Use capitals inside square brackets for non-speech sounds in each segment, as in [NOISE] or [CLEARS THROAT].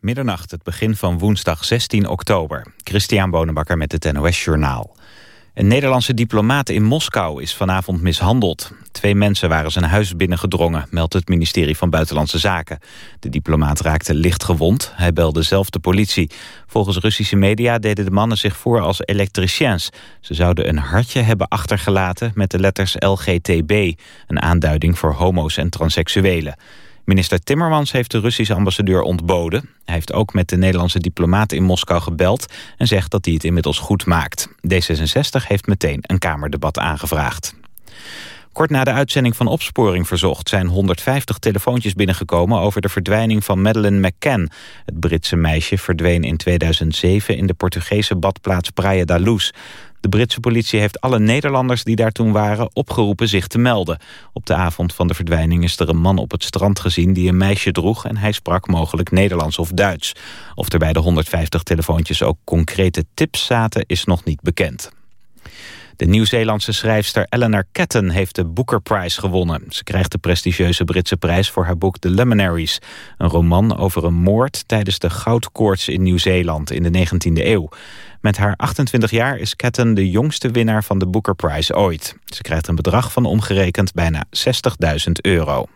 Middernacht, het begin van woensdag 16 oktober. Christian Bonenbakker met het NOS Journaal. Een Nederlandse diplomaat in Moskou is vanavond mishandeld. Twee mensen waren zijn huis binnengedrongen, meldt het ministerie van Buitenlandse Zaken. De diplomaat raakte licht gewond. Hij belde zelf de politie. Volgens Russische media deden de mannen zich voor als elektriciens. Ze zouden een hartje hebben achtergelaten met de letters LGTB... een aanduiding voor homo's en transseksuelen. Minister Timmermans heeft de Russische ambassadeur ontboden. Hij heeft ook met de Nederlandse diplomaat in Moskou gebeld... en zegt dat hij het inmiddels goed maakt. D66 heeft meteen een Kamerdebat aangevraagd. Kort na de uitzending van Opsporing Verzocht zijn 150 telefoontjes binnengekomen over de verdwijning van Madeleine McCann. Het Britse meisje verdween in 2007 in de Portugese badplaats Praia da Luz. De Britse politie heeft alle Nederlanders die daar toen waren opgeroepen zich te melden. Op de avond van de verdwijning is er een man op het strand gezien die een meisje droeg en hij sprak mogelijk Nederlands of Duits. Of er bij de 150 telefoontjes ook concrete tips zaten is nog niet bekend. De Nieuw-Zeelandse schrijfster Eleanor Catton heeft de Booker Prize gewonnen. Ze krijgt de prestigieuze Britse prijs voor haar boek The Luminaries. Een roman over een moord tijdens de goudkoorts in Nieuw-Zeeland in de 19e eeuw. Met haar 28 jaar is Catton de jongste winnaar van de Booker Prize ooit. Ze krijgt een bedrag van omgerekend bijna 60.000 euro.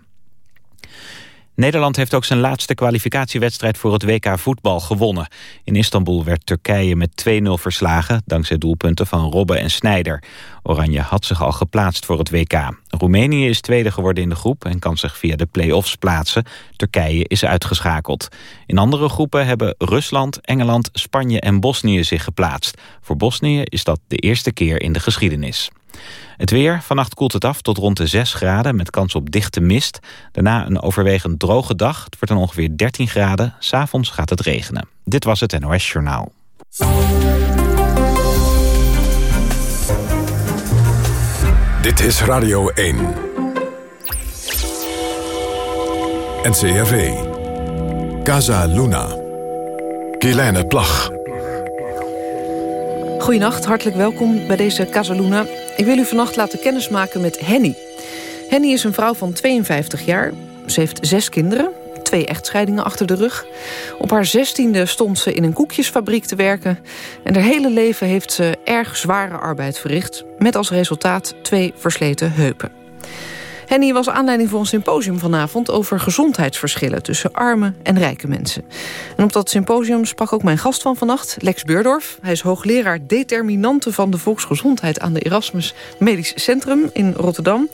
Nederland heeft ook zijn laatste kwalificatiewedstrijd voor het WK voetbal gewonnen. In Istanbul werd Turkije met 2-0 verslagen, dankzij doelpunten van Robben en Snijder. Oranje had zich al geplaatst voor het WK. Roemenië is tweede geworden in de groep en kan zich via de play-offs plaatsen. Turkije is uitgeschakeld. In andere groepen hebben Rusland, Engeland, Spanje en Bosnië zich geplaatst. Voor Bosnië is dat de eerste keer in de geschiedenis. Het weer, vannacht koelt het af tot rond de 6 graden met kans op dichte mist. Daarna een overwegend droge dag. Het wordt dan ongeveer 13 graden. S'avonds gaat het regenen. Dit was het NOS Journaal. Dit is Radio 1. NCRV. Casa Luna. Kielijne Plag. Goedenacht, hartelijk welkom bij deze Casaluna. Ik wil u vannacht laten kennismaken met Henny. Henny is een vrouw van 52 jaar. Ze heeft zes kinderen, twee echtscheidingen achter de rug. Op haar zestiende stond ze in een koekjesfabriek te werken. En haar hele leven heeft ze erg zware arbeid verricht... met als resultaat twee versleten heupen. Henny was aanleiding voor een symposium vanavond... over gezondheidsverschillen tussen arme en rijke mensen. En op dat symposium sprak ook mijn gast van vannacht, Lex Beurdorf. Hij is hoogleraar determinanten van de volksgezondheid... aan de Erasmus Medisch Centrum in Rotterdam.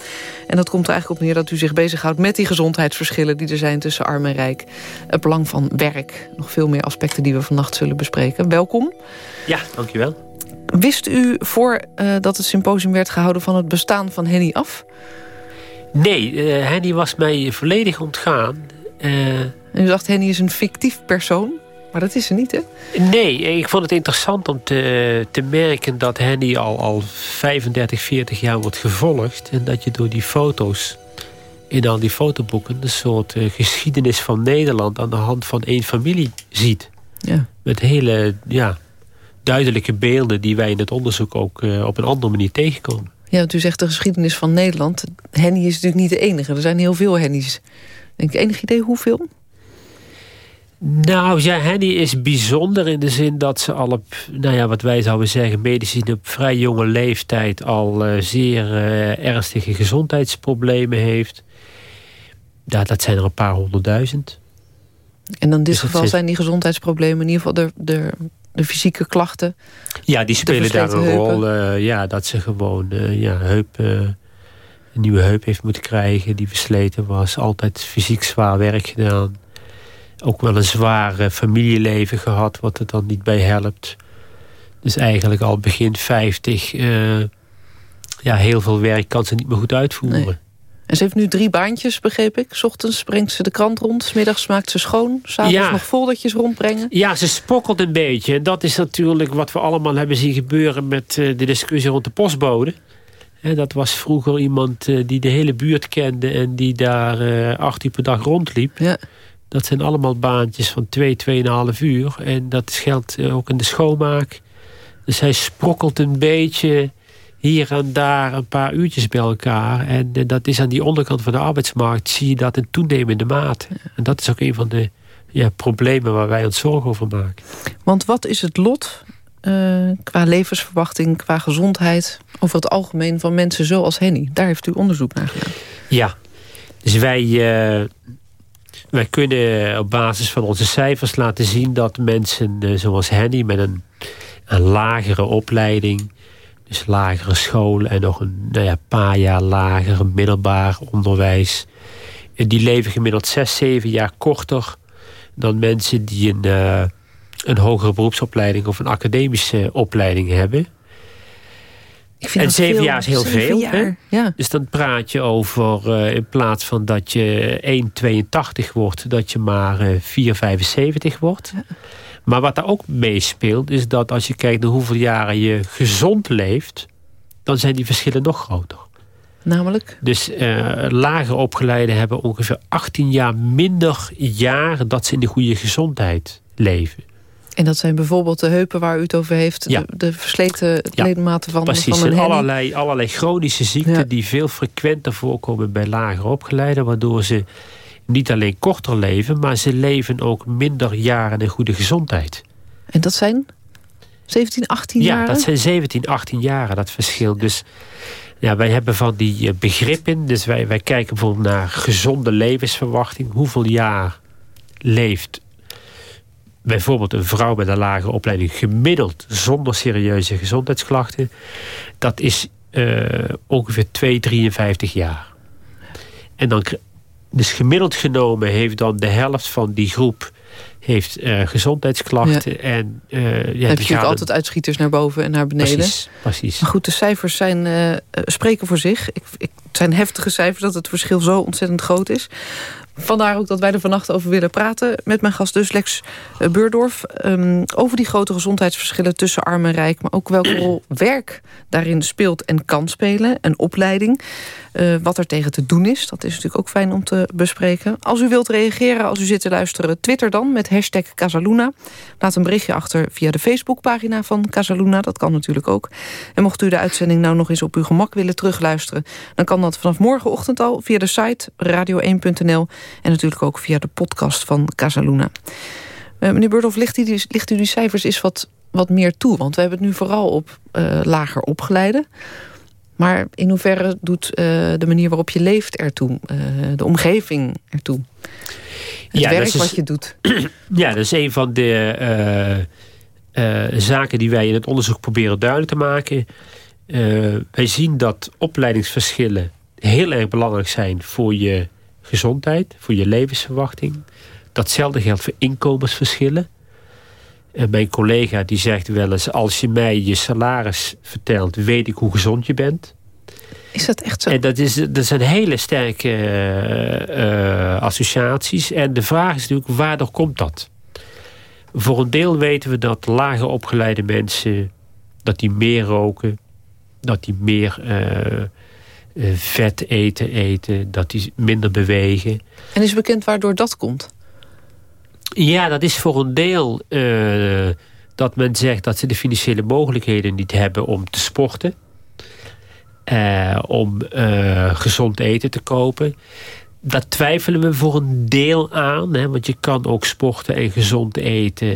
En dat komt er eigenlijk op neer dat u zich bezighoudt... met die gezondheidsverschillen die er zijn tussen arm en rijk. Het belang van werk. Nog veel meer aspecten die we vannacht zullen bespreken. Welkom. Ja, dankjewel. Wist u voor uh, dat het symposium werd gehouden van het bestaan van Henny af? Nee, uh, Henny was mij volledig ontgaan. Uh, en u dacht, Henny is een fictief persoon? Maar dat is ze niet, hè? Nee, ik vond het interessant om te, te merken... dat Henny al, al 35, 40 jaar wordt gevolgd... en dat je door die foto's in al die fotoboeken... een soort uh, geschiedenis van Nederland... aan de hand van één familie ziet. Ja. Met hele ja, duidelijke beelden... die wij in het onderzoek ook op een andere manier tegenkomen. Ja, want u zegt de geschiedenis van Nederland. Henny is natuurlijk niet de enige. Er zijn heel veel Henny's. Denk enig idee hoeveel? Nou ja, Henny is bijzonder in de zin dat ze al op, nou ja, wat wij zouden zeggen, medicijn op vrij jonge leeftijd al uh, zeer uh, ernstige gezondheidsproblemen heeft. Ja, dat zijn er een paar honderdduizend. En dan in dit dus geval zijn die gezondheidsproblemen in ieder geval de, de de fysieke klachten. Ja, die spelen daar een rol. Uh, ja, dat ze gewoon uh, ja, heup, uh, een nieuwe heup heeft moeten krijgen die versleten was. Altijd fysiek zwaar werk gedaan. Ook wel een zwaar familieleven gehad, wat er dan niet bij helpt. Dus eigenlijk al begin 50, ja, heel veel werk kan ze niet meer goed uitvoeren. Nee. En ze heeft nu drie baantjes, begreep ik. S ochtends brengt ze de krant rond, s middags maakt ze schoon. S'avonds ja. nog foldertjes rondbrengen. Ja, ze spokkelt een beetje. En dat is natuurlijk wat we allemaal hebben zien gebeuren... met uh, de discussie rond de postbode. En dat was vroeger iemand uh, die de hele buurt kende... en die daar uh, acht uur per dag rondliep. Ja. Dat zijn allemaal baantjes van twee, tweeënhalf uur. En dat geldt ook in de schoonmaak. Dus hij sprokkelt een beetje hier en daar een paar uurtjes bij elkaar. En, en, dat is aan die onderkant van de arbeidsmarkt... zie je dat in toenemende mate. En dat is ook een van de ja, problemen waar wij ons zorgen over maken. Want wat is het lot uh, qua levensverwachting, qua gezondheid... over het algemeen van mensen zoals Henny? Daar heeft u onderzoek naar gedaan. Ja, dus wij, uh, wij kunnen op basis van onze cijfers laten zien... dat mensen uh, zoals Henny met een, een lagere opleiding... dus lagere school en nog een nou ja, paar jaar lager middelbaar onderwijs... die leven gemiddeld zes, zeven jaar korter dan mensen die een, uh, een hogere beroepsopleiding of een academische opleiding hebben. En zeven jaar is heel veel. Hè? Ja. Dus dan praat je over, uh, in plaats van dat je 1,82 wordt, dat je maar uh, 4,75 wordt. Ja. Maar wat daar ook meespeelt, is dat als je kijkt naar hoeveel jaren je gezond leeft, dan zijn die verschillen nog groter. Namelijk? Dus uh, lager opgeleiden hebben ongeveer 18 jaar minder jaren... dat ze in de goede gezondheid leven. En dat zijn bijvoorbeeld de heupen waar u het over heeft... Ja. De, de, versleten ja. ledematen van, Precies, van een allerlei, allerlei chronische ziekten... Ja. die veel frequenter voorkomen bij lager opgeleiden... waardoor ze niet alleen korter leven... maar ze leven ook minder jaren in goede gezondheid. En dat zijn 17, 18 jaar? Ja, dat zijn 17, 18 jaren, dat verschil. Dus ja, wij hebben van die eh, begrippen. Dus wij, wij kijken bijvoorbeeld naar gezonde levensverwachting. Hoeveel jaar leeft bijvoorbeeld een vrouw met een lage opleiding gemiddeld zonder serieuze gezondheidsklachten. Dat is uh, ongeveer 2, 53 jaar. En dan, dus gemiddeld genomen heeft dan de helft van die groep heeft uh, gezondheidsklachten. Ja. En, uh, ja, heb je natuurlijk altijd uitschieters naar boven en naar beneden. Precies, precies. Maar goed, de cijfers zijn, uh, spreken voor zich. Ik, ik, het zijn heftige cijfers dat het verschil zo ontzettend groot is. Vandaar ook dat wij er vannacht over willen praten met mijn gast dus Lex Beurdorf. Um, over die grote gezondheidsverschillen tussen arm en rijk. Maar ook welke rol [CLEARS THROAT] werk daarin speelt en kan spelen. En opleiding. Uh, wat er tegen te doen is. Dat is natuurlijk ook fijn om te bespreken. Als u wilt reageren, als u zit te luisteren, twitter dan met hashtag Casaluna. Laat een berichtje achter via de Facebookpagina van Casaluna. Dat kan natuurlijk ook. En mocht u de uitzending nou nog eens op uw gemak willen terugluisteren... dan kan dat vanaf morgenochtend al via de site radio1.nl... en natuurlijk ook via de podcast van Casaluna. Uh, meneer Burdolf, ligt u, die, ligt u die cijfers eens wat, wat meer toe? Want we hebben het nu vooral op uh, lager opgeleide... Maar in hoeverre doet uh, de manier waarop je leeft ertoe? De omgeving ertoe? Het ja, werk is, wat je doet. [CLEARS THROAT] Ja, dat is een van de zaken die wij in het onderzoek proberen duidelijk te maken. wij zien dat opleidingsverschillen heel erg belangrijk zijn voor je gezondheid, voor je levensverwachting. Datzelfde geldt voor inkomensverschillen. En mijn collega die zegt wel eens... als je mij je salaris vertelt, weet ik hoe gezond je bent. Is dat echt zo? En dat, is, dat zijn hele sterke uh, associaties. En de vraag is natuurlijk, waardoor komt dat? Voor een deel weten we dat lager opgeleide mensen... dat die meer roken, dat die meer uh, vet eten eten... dat die minder bewegen. En is bekend waardoor dat komt? Ja, dat is voor een deel uh, dat men zegt dat ze de financiële mogelijkheden niet hebben om te sporten. Uh, om gezond eten te kopen. Dat twijfelen we voor een deel aan. Hè, want je kan ook sporten en gezond eten.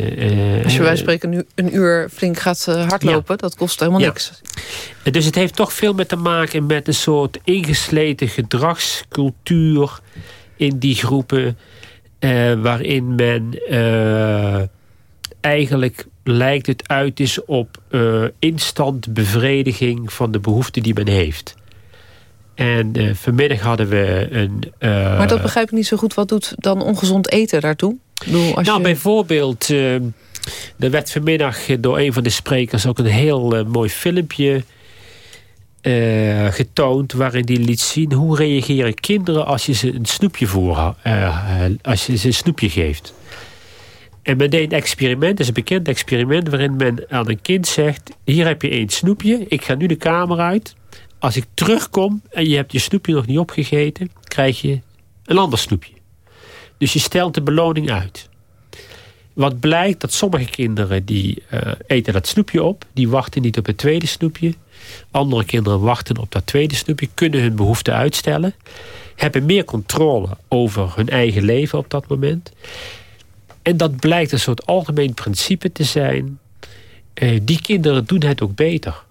Als je wij spreken nu een uur flink gaat hardlopen, ja. dat kost helemaal ja. niks. Dus het heeft toch veel met te maken met een soort ingesleten gedragscultuur in die groepen waarin men eigenlijk lijkt het uit is op instant bevrediging van de behoeften die men heeft. En vanmiddag hadden we een... maar dat begrijp ik niet zo goed. Wat doet dan ongezond eten daartoe? Bedoel, als nou, je... bijvoorbeeld... er werd vanmiddag door een van de sprekers ook een heel mooi filmpje getoond waarin die liet zien hoe reageren kinderen als je ze een snoepje voor, als je ze een snoepje geeft. En men deed een experiment, dat is een bekend experiment waarin men aan een kind zegt: hier heb je één snoepje, ik ga nu de kamer uit. Als ik terugkom en je hebt je snoepje nog niet opgegeten, krijg je een ander snoepje. Dus je stelt de beloning uit. Wat blijkt dat sommige kinderen die uh, eten dat snoepje op, die wachten niet op het tweede snoepje, andere kinderen wachten op dat tweede snoepje, kunnen hun behoeften uitstellen, hebben meer controle over hun eigen leven op dat moment. En dat blijkt een soort algemeen principe te zijn. Uh, die kinderen doen het ook beter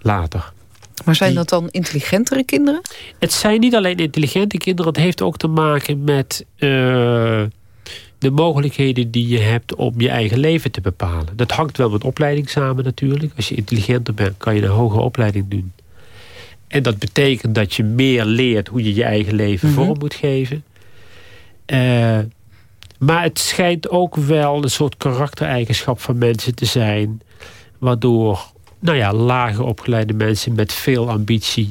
later. Maar zijn dat dan intelligentere kinderen? Het zijn niet alleen intelligente kinderen. Het heeft ook te maken met uh, de mogelijkheden die je hebt om je eigen leven te bepalen. Dat hangt wel met opleiding samen natuurlijk. Als je intelligenter bent, kan je een hogere opleiding doen. En dat betekent dat je meer leert hoe je je eigen leven mm -hmm. vorm moet geven. Uh, maar het schijnt ook wel een soort karaktereigenschap van mensen te zijn... waardoor nou ja, lager opgeleide mensen met veel ambitie...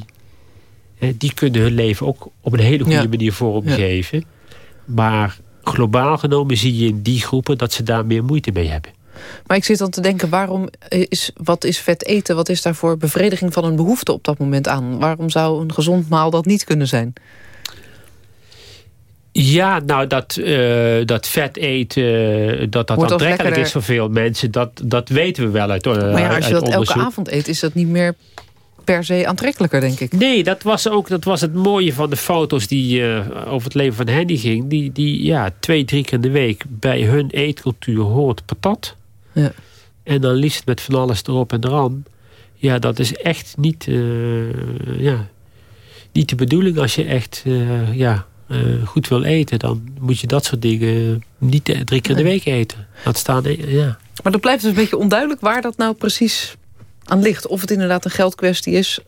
die kunnen hun leven ook op een hele goede ja. manier vormgeven. Ja. Maar globaal genomen zie je in die groepen dat ze daar meer moeite mee hebben. Maar ik zit dan te denken, waarom is, wat is vet eten? Wat is daarvoor bevrediging van een behoefte op dat moment aan? Waarom zou een gezond maal dat niet kunnen zijn? Ja, nou dat, uh, dat vet eten, dat dat aantrekkelijk is voor veel mensen, dat, dat weten we wel uit uh, Maar ja, als je dat onderzoek. elke avond eet, is dat niet meer per se aantrekkelijker, denk ik. Nee, dat was ook dat was het mooie van de foto's die uh, over het leven van Henny ging. Die, die ja, twee, drie keer in de week bij hun eetcultuur hoort patat. Ja. En dan liefst met van alles erop en eraan. Ja, dat is echt niet, ja, niet de bedoeling als je echt ja, uh, goed wil eten... dan moet je dat soort dingen niet drie keer in de week eten. Dat staan, ja. Maar dan blijft dus een beetje onduidelijk waar dat nou precies aan ligt. Of het inderdaad een geldkwestie is...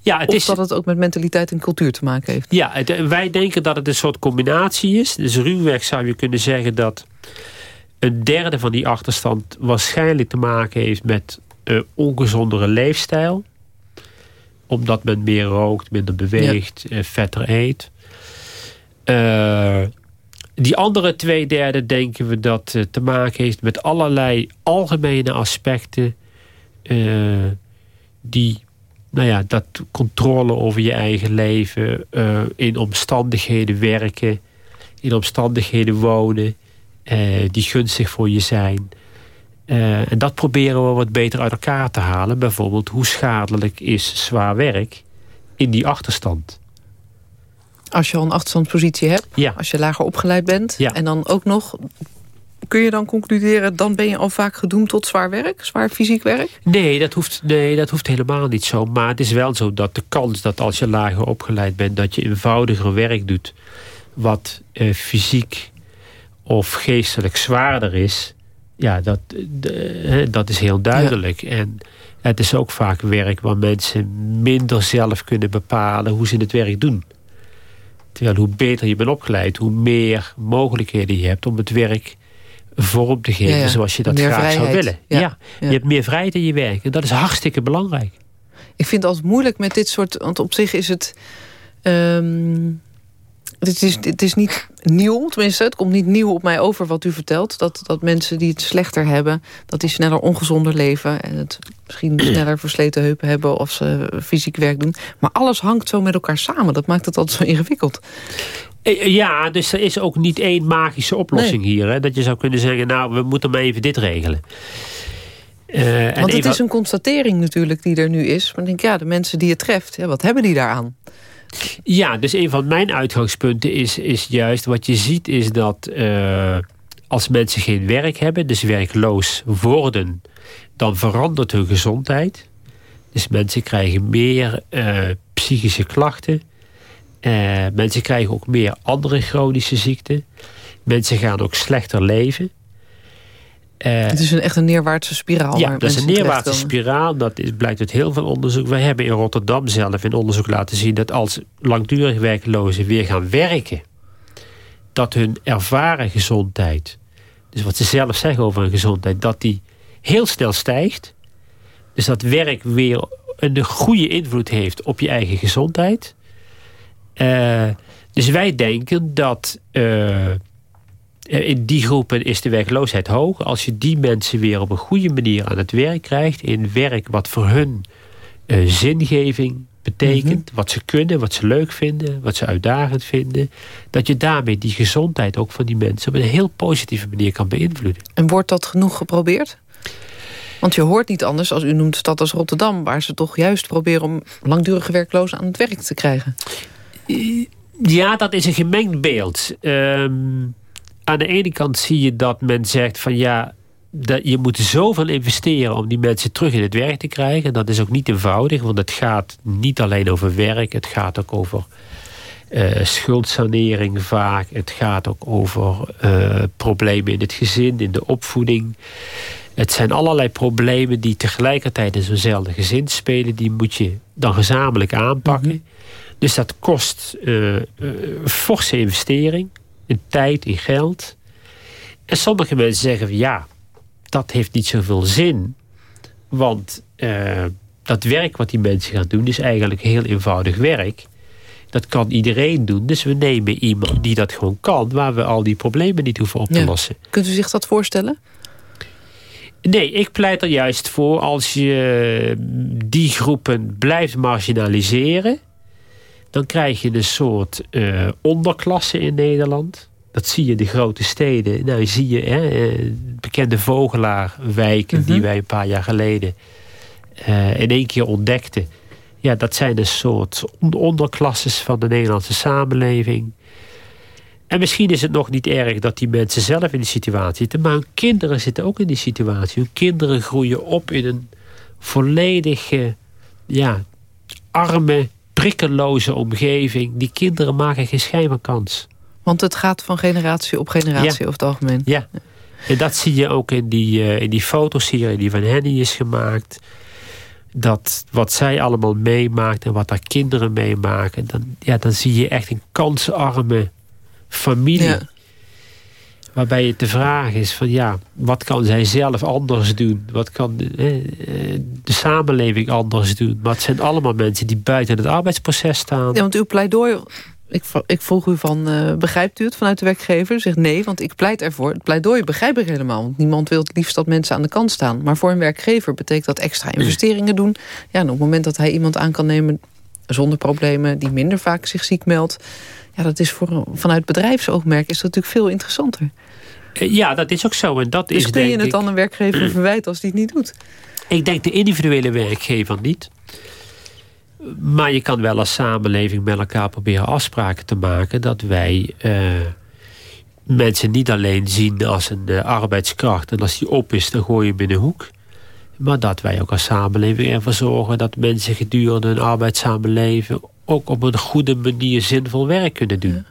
Ja, het of is, dat het ook met mentaliteit en cultuur te maken heeft. Ja, het, wij denken dat het een soort combinatie is. Dus ruwweg zou je kunnen zeggen dat... een derde van die achterstand waarschijnlijk te maken heeft... met uh, ongezondere leefstijl. Omdat men meer rookt, minder beweegt, ja. uh, vetter eet. Uh, die andere twee derde denken we dat uh, te maken heeft met allerlei algemene aspecten. Uh, die, nou ja, dat controle over je eigen leven, in omstandigheden werken, in omstandigheden wonen, die gunstig voor je zijn. en dat proberen we wat beter uit elkaar te halen. Bijvoorbeeld, hoe schadelijk is zwaar werk in die achterstand? Als je al een achterstandspositie hebt, ja. als je lager opgeleid bent... Ja. en dan ook nog... Kun je dan concluderen, dan ben je al vaak gedoemd tot zwaar werk? Zwaar fysiek werk? Nee dat, hoeft, nee, dat hoeft helemaal niet zo. Maar het is wel zo dat de kans dat als je lager opgeleid bent... dat je eenvoudiger werk doet... wat eh, fysiek of geestelijk zwaarder is... ja, dat, de, dat is heel duidelijk. Ja. En het is ook vaak werk waar mensen minder zelf kunnen bepalen... hoe ze het werk doen. Terwijl hoe beter je bent opgeleid, hoe meer mogelijkheden je hebt om het werk vorm te geven ja, ja. zoals je dat meer graag vrijheid. zou willen. Ja. Je hebt meer vrijheid in je werk. En dat is hartstikke belangrijk. Ik vind het altijd moeilijk met dit soort... want op zich is het... Um, het, is, het is niet nieuw, tenminste, het komt niet nieuw op mij over wat u vertelt. Dat, dat mensen die het slechter hebben, dat die sneller ongezonder leven... en het misschien [CLEARS THROAT] sneller versleten heupen hebben of ze fysiek werk doen. Maar alles hangt zo met elkaar samen. Dat maakt het altijd zo ingewikkeld. Ja, dus er is ook niet één magische oplossing nee. hier. Hè? Dat je zou kunnen zeggen, nou, we moeten maar even dit regelen. Uh, Want het is een constatering natuurlijk die er nu is. Maar ik denk, ja, de mensen die het treft, ja, wat hebben die daaraan? Ja, dus een van mijn uitgangspunten is, is juist... wat je ziet is dat uh, als mensen geen werk hebben... dus werkloos worden... dan verandert hun gezondheid. Dus mensen krijgen meer uh, psychische klachten. Uh, mensen krijgen ook meer andere chronische ziekten. Mensen gaan ook slechter leven. Uh, het is een echt een neerwaartse spiraal. Ja, dat is een neerwaartse spiraal. Dat is, blijkt uit heel veel onderzoek. Wij hebben in Rotterdam zelf in onderzoek laten zien... dat als langdurig werklozen weer gaan werken... dat hun ervaren gezondheid... dus wat ze zelf zeggen over hun gezondheid... dat die heel snel stijgt. Dus dat werk weer een goede invloed heeft op je eigen gezondheid. Uh, dus wij denken dat... Uh, in die groepen is de werkloosheid hoog. Als je die mensen weer op een goede manier aan het werk krijgt... in werk wat voor hun uh, zingeving betekent... Mm -hmm. wat ze kunnen, wat ze leuk vinden... wat ze uitdagend vinden... dat je daarmee die gezondheid ook van die mensen... op een heel positieve manier kan beïnvloeden. En wordt dat genoeg geprobeerd? Want je hoort niet anders als u noemt stad als Rotterdam... waar ze toch juist proberen om langdurige werklozen aan het werk te krijgen. Ja, dat is een gemengd beeld. Um, aan de ene kant zie je dat men zegt van ja, dat je moet zoveel investeren om die mensen terug in het werk te krijgen. Dat is ook niet eenvoudig, want het gaat niet alleen over werk, het gaat ook over uh, schuldsanering vaak. Het gaat ook over uh, problemen in het gezin, in de opvoeding. Het zijn allerlei problemen die tegelijkertijd in zo'nzelfde gezin spelen. Die moet je dan gezamenlijk aanpakken. Mhm. Dus dat kost uh, forse investering. In tijd, in geld. En sommige mensen zeggen van ja, dat heeft niet zoveel zin. Want dat werk wat die mensen gaan doen is eigenlijk heel eenvoudig werk. Dat kan iedereen doen. Dus we nemen iemand die dat gewoon kan... waar we al die problemen niet hoeven op te lossen. Kunt u zich dat voorstellen? Nee, ik pleit er juist voor als je die groepen blijft marginaliseren... dan krijg je een soort uh, onderklasse in Nederland. Dat zie je in de grote steden. Nou, zie je hè, uh, bekende vogelaarwijken... Mm die wij een paar jaar geleden uh, in één keer ontdekten ja, dat zijn een soort onderklasses van de Nederlandse samenleving. En misschien is het nog niet erg dat die mensen zelf in die situatie zitten, maar hun kinderen zitten ook in die situatie. Hun kinderen groeien op in een volledige, ja, arme, prikkeloze omgeving. Die kinderen maken geen schijn kans. Want het gaat van generatie op generatie over het algemeen. Ja, en dat zie je ook in die, uh, in die fotoserie die van Henny is gemaakt dat wat zij allemaal meemaakt en wat haar kinderen meemaken, dan, ja, dan zie je echt een kansarme familie. Waarbij het de vraag is van ja, wat kan zij zelf anders doen? Wat kan de, eh, de samenleving anders doen? Maar het zijn allemaal mensen die buiten het arbeidsproces staan. Ja, want uw pleidooi ik, ik vroeg u van, uh, begrijpt u het vanuit de werkgever? Zegt nee, want ik pleit ervoor. Het pleidooi begrijp ik helemaal. Want niemand wil het liefst dat mensen aan de kant staan. Maar voor een werkgever betekent dat extra investeringen doen. Ja, en op het moment dat hij iemand aan kan nemen zonder problemen... die minder vaak zich ziek meldt... Ja, dat is voor, vanuit bedrijfsoogmerk is dat natuurlijk veel interessanter. Eh, ja, dat is ook zo. En dat dus is, kun je het dan een werkgever [CLEARS THROAT] verwijten als die het niet doet? Ik denk de individuele werkgever niet. Maar je kan wel als samenleving met elkaar proberen afspraken te maken... dat wij uh, mensen niet alleen zien als een uh, arbeidskracht... en als die op is, dan gooi je hem in een hoek. Maar dat wij ook als samenleving ervoor zorgen... dat mensen gedurende een arbeidszame leven... ook op een goede manier zinvol werk kunnen doen.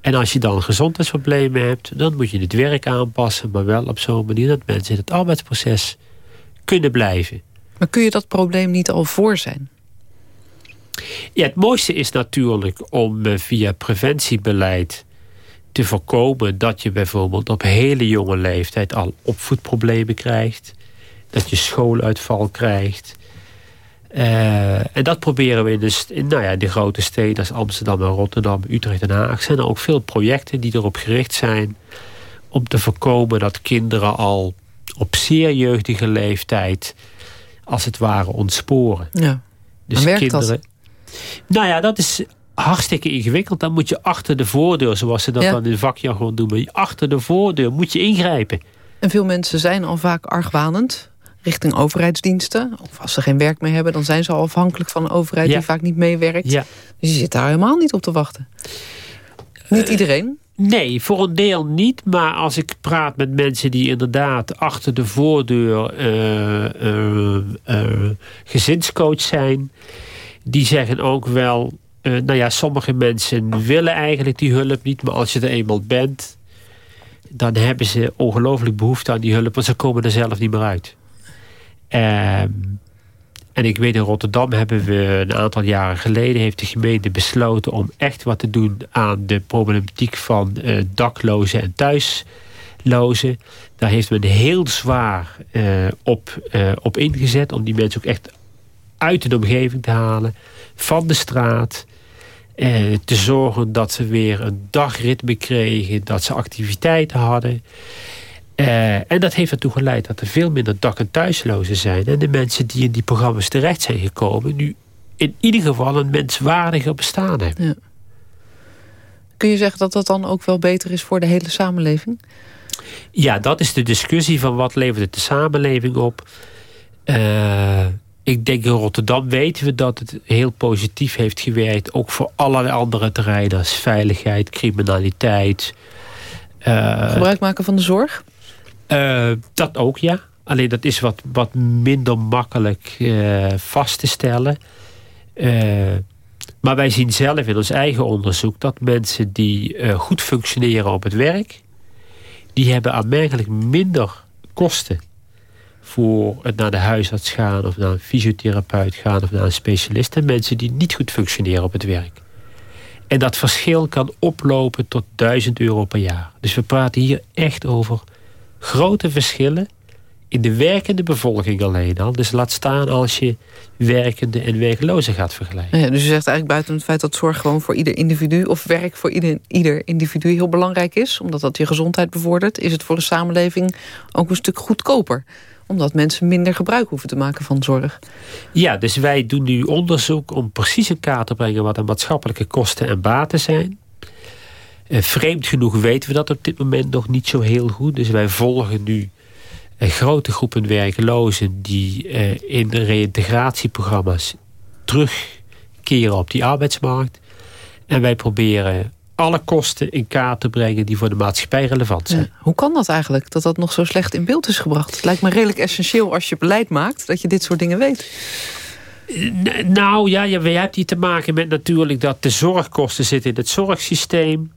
En als je dan gezondheidsproblemen hebt... dan moet je het werk aanpassen... maar wel op zo'n manier dat mensen in het arbeidsproces kunnen blijven. Maar kun je dat probleem niet al voor zijn? Ja, het mooiste is natuurlijk om eh, via preventiebeleid te voorkomen dat je bijvoorbeeld op hele jonge leeftijd al opvoedproblemen krijgt. Dat je schooluitval krijgt. Uh, en dat proberen we in de, in, nou ja, de grote steden als Amsterdam en Rotterdam, Utrecht en Haag. zijn er ook veel projecten die erop gericht zijn om te voorkomen dat kinderen al op zeer jeugdige leeftijd als het ware ontsporen. Ja. Dus werkt kinderen, dat? Nou ja, dat is hartstikke ingewikkeld. Dan moet je achter de voordeur, zoals ze dat dan in vakjargon noemen. Achter de voordeur moet je ingrijpen. En veel mensen zijn al vaak argwanend richting overheidsdiensten. Of als ze geen werk meer hebben, dan zijn ze al afhankelijk van een overheid die vaak niet meewerkt. Ja. Dus je zit daar helemaal niet op te wachten. Niet uh, iedereen? Nee, voor een deel niet. Maar als ik praat met mensen die inderdaad achter de voordeur uh, uh, gezinscoach zijn die zeggen ook wel... Nou ja, sommige mensen willen eigenlijk die hulp niet... maar als je er eenmaal bent... dan hebben ze ongelooflijk behoefte aan die hulp... want ze komen er zelf niet meer uit. Uh, en ik weet in Rotterdam hebben we een aantal jaren geleden... heeft de gemeente besloten om echt wat te doen... aan de problematiek van uh, daklozen en thuislozen. Daar heeft men heel zwaar uh, op, uh, op ingezet... om die mensen ook echt uit de omgeving te halen, van de straat. Eh, te zorgen dat ze weer een dagritme kregen, dat ze activiteiten hadden. Eh, en dat heeft ertoe geleid dat er veel minder dak- en thuislozen zijn. En de mensen die in die programma's terecht zijn gekomen... nu in ieder geval een menswaardiger bestaan hebben. Ja. Kun je zeggen dat dat dan ook wel beter is voor de hele samenleving? Ja, dat is de discussie van wat levert het de samenleving op. Uh, ik denk in Rotterdam weten we dat het heel positief heeft gewerkt. Ook voor allerlei andere terreinen als veiligheid, criminaliteit. Gebruik maken van de zorg? Dat ook, ja. Alleen dat is wat, wat minder makkelijk vast te stellen. maar wij zien zelf in ons eigen onderzoek... dat mensen die goed functioneren op het werk... die hebben aanmerkelijk minder kosten voor het naar de huisarts gaan... of naar een fysiotherapeut gaan of naar een specialist... en mensen die niet goed functioneren op het werk. En dat verschil kan oplopen tot 1000 euro per jaar. Dus we praten hier echt over grote verschillen... in de werkende bevolking alleen al. Dus laat staan als je werkende en werklozen gaat vergelijken. Ja, dus je zegt eigenlijk buiten het feit dat zorg gewoon voor ieder individu... of werk voor ieder, ieder individu heel belangrijk is... omdat dat je gezondheid bevordert... is het voor de samenleving ook een stuk goedkoper omdat mensen minder gebruik hoeven te maken van zorg. Ja, dus wij doen nu onderzoek om precies in kaart te brengen... wat de maatschappelijke kosten en baten zijn. Uh, vreemd genoeg weten we dat op dit moment nog niet zo heel goed. Dus wij volgen nu uh, grote groepen werklozen... die uh, in reïntegratieprogramma's terugkeren op die arbeidsmarkt. En wij proberen alle kosten in kaart te brengen die voor de maatschappij relevant zijn. hoe kan dat eigenlijk, dat dat nog zo slecht in beeld is gebracht? Het lijkt me redelijk essentieel als je beleid maakt, dat je dit soort dingen weet. Nou ja, je hebt hier te maken met natuurlijk dat de zorgkosten zitten in het zorgsysteem.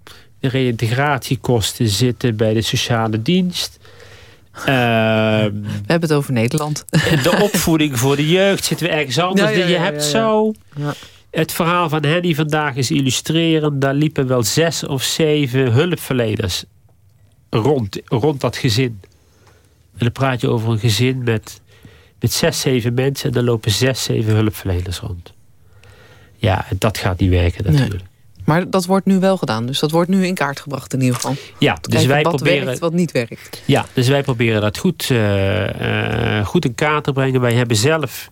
Reïntegratiekosten zitten bij de sociale dienst. Uh, [LAUGHS] We hebben het over Nederland. De opvoeding voor de jeugd zitten we ergens anders. Ja, ja, je hebt zo het verhaal van Henny vandaag is illustrerend. Daar liepen wel zes of zeven hulpverleners rond, rond dat gezin. En dan praat je over een gezin met, met zes, zeven mensen... en dan lopen zes, zeven hulpverleners rond. Ja, dat gaat niet werken natuurlijk. Maar dat wordt nu wel gedaan. Dus dat wordt nu in kaart gebracht in ieder geval. Ja, dus wij wat proberen. Werkt, wat niet werkt. Ja, dus wij proberen dat goed, uh, uh, goed in kaart te brengen. Wij hebben zelf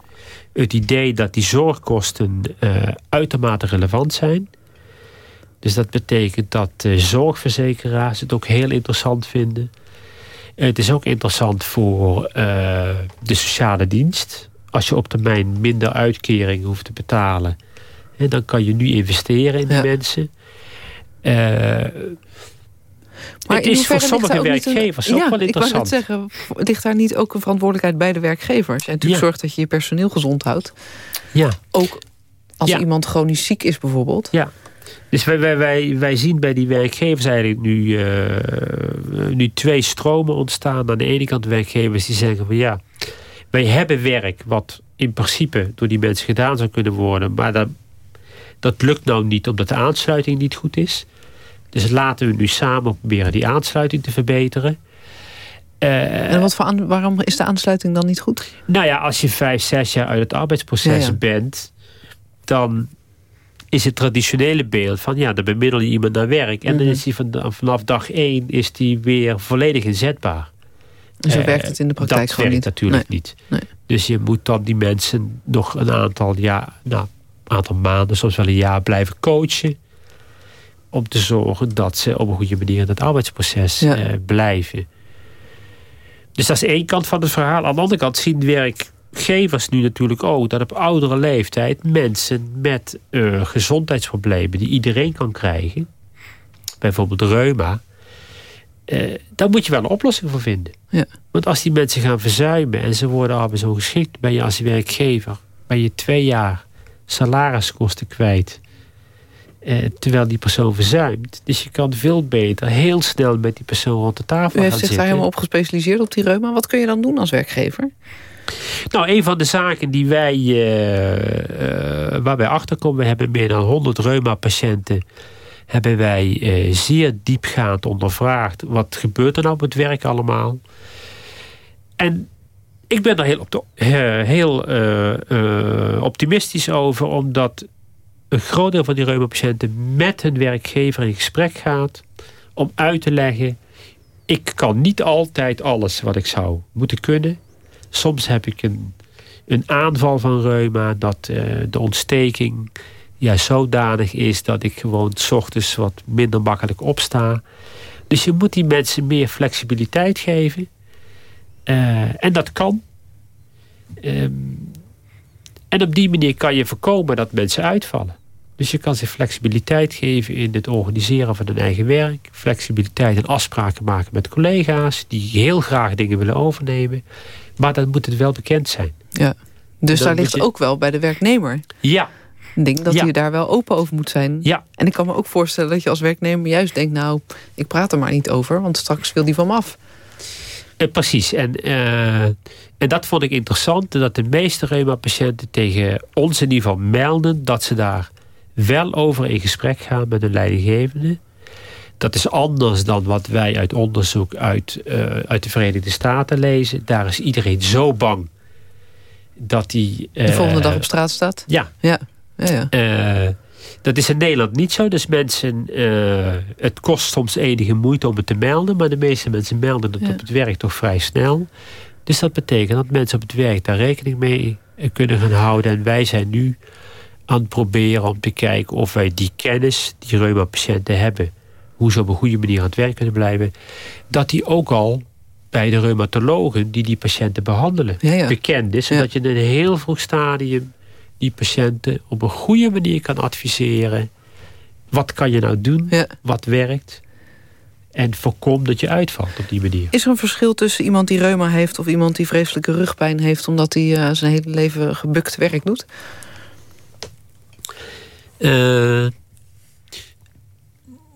het idee dat die zorgkosten uh, uitermate relevant zijn. Dus dat betekent dat uh, zorgverzekeraars het ook heel interessant vinden. Het is ook interessant voor de sociale dienst. Als je op termijn minder uitkering hoeft te betalen... Hè, dan kan je nu investeren in die ja. mensen... Maar het is voor sommige werkgevers een, ook ja, wel interessant. Ik wou net zeggen, ligt daar niet ook een verantwoordelijkheid bij de werkgevers? En natuurlijk ja. zorgt dat je je personeel gezond houdt. Ja. Ook als iemand chronisch ziek is bijvoorbeeld. Ja. Dus wij, wij, wij, wij zien bij die werkgevers eigenlijk nu, uh, nu twee stromen ontstaan. Aan de ene kant werkgevers die zeggen van ja, wij hebben werk wat in principe door die mensen gedaan zou kunnen worden. Maar dat, dat lukt nou niet omdat de aansluiting niet goed is. Dus laten we nu samen proberen die aansluiting te verbeteren. Uh, en wat voor waarom is de aansluiting dan niet goed? Nou ja, als je vijf, zes jaar uit het arbeidsproces ja, ja. bent... dan is het traditionele beeld van... ja, dan bemiddel je iemand naar werk... en mm -hmm. dan is hij van, vanaf dag één is die weer volledig inzetbaar. Zo uh, werkt het in de praktijk dat gewoon werkt niet? natuurlijk nee. niet. Nee. Dus je moet dan die mensen nog een aantal, jaar, nou, aantal maanden... soms wel een jaar blijven coachen om te zorgen dat ze op een goede manier in het arbeidsproces ja. uh, blijven. Dus dat is één kant van het verhaal. Aan de andere kant zien werkgevers nu natuurlijk ook... dat op oudere leeftijd mensen met uh, gezondheidsproblemen... die iedereen kan krijgen, bijvoorbeeld reuma... Uh, daar moet je wel een oplossing voor vinden. Ja. Want als die mensen gaan verzuimen en ze worden arbeidsongeschikt... ben je als werkgever ben je twee jaar salariskosten kwijt... Eh, terwijl die persoon verzuimt. Dus je kan veel beter heel snel met die persoon rond de tafel U gaan heeft zich zitten. daar helemaal op gespecialiseerd op die reuma. Wat kun je dan doen als werkgever? Nou, een van de zaken die wij, uh, uh, waar wij achterkomen... we hebben meer dan 100 reuma-patiënten... hebben wij zeer diepgaand ondervraagd... wat gebeurt er nou op het werk allemaal. En ik ben daar heel, heel optimistisch over... omdat een groot deel van die reumapatiënten met hun werkgever in gesprek gaat om uit te leggen ik kan niet altijd alles wat ik zou moeten kunnen. Soms heb ik een, een aanval van reuma dat uh, de ontsteking ja, zodanig is dat ik gewoon s ochtends wat minder makkelijk opsta. Dus je moet die mensen meer flexibiliteit geven. Uh, en dat kan. Um, en op die manier kan je voorkomen dat mensen uitvallen. Dus je kan ze flexibiliteit geven in het organiseren van hun eigen werk. Flexibiliteit en afspraken maken met collega's die heel graag dingen willen overnemen. Maar dan moet het wel bekend zijn. Ja. Dus daar ligt ook wel bij de werknemer. Ja. Een ding dat je daar wel open over moet zijn. Ja. En ik kan me ook voorstellen dat je als werknemer juist denkt... nou, ik praat er maar niet over, want straks wil die van me af. Eh, precies. En, eh, en dat vond ik interessant. Dat de meeste reuma-patiënten tegen ons in ieder geval melden... dat ze daar wel over in gesprek gaan met een leidinggevende. Dat is anders dan wat wij uit onderzoek uit, uh, uit de Verenigde Staten lezen. Daar is iedereen zo bang dat hij... de volgende dag op straat staat? Ja. ja. ja, ja. Dat is in Nederland niet zo. Dus mensen, uh, het kost soms enige moeite om het te melden. Maar de meeste mensen melden het op het werk toch vrij snel. Dus dat betekent dat mensen op het werk daar rekening mee kunnen gaan houden. En wij zijn nu aan het proberen om te kijken of wij die kennis die reuma-patiënten hebben... hoe ze op een goede manier aan het werk kunnen blijven... dat die ook al bij de reumatologen die die patiënten behandelen bekend is. Zodat je in een heel vroeg stadium die patiënten op een goede manier kan adviseren. Wat kan je nou doen? Wat werkt? En voorkom dat je uitvalt op die manier. Is er een verschil tussen iemand die reuma heeft... of iemand die vreselijke rugpijn heeft... omdat hij uh, zijn hele leven gebukt werk doet? Uh,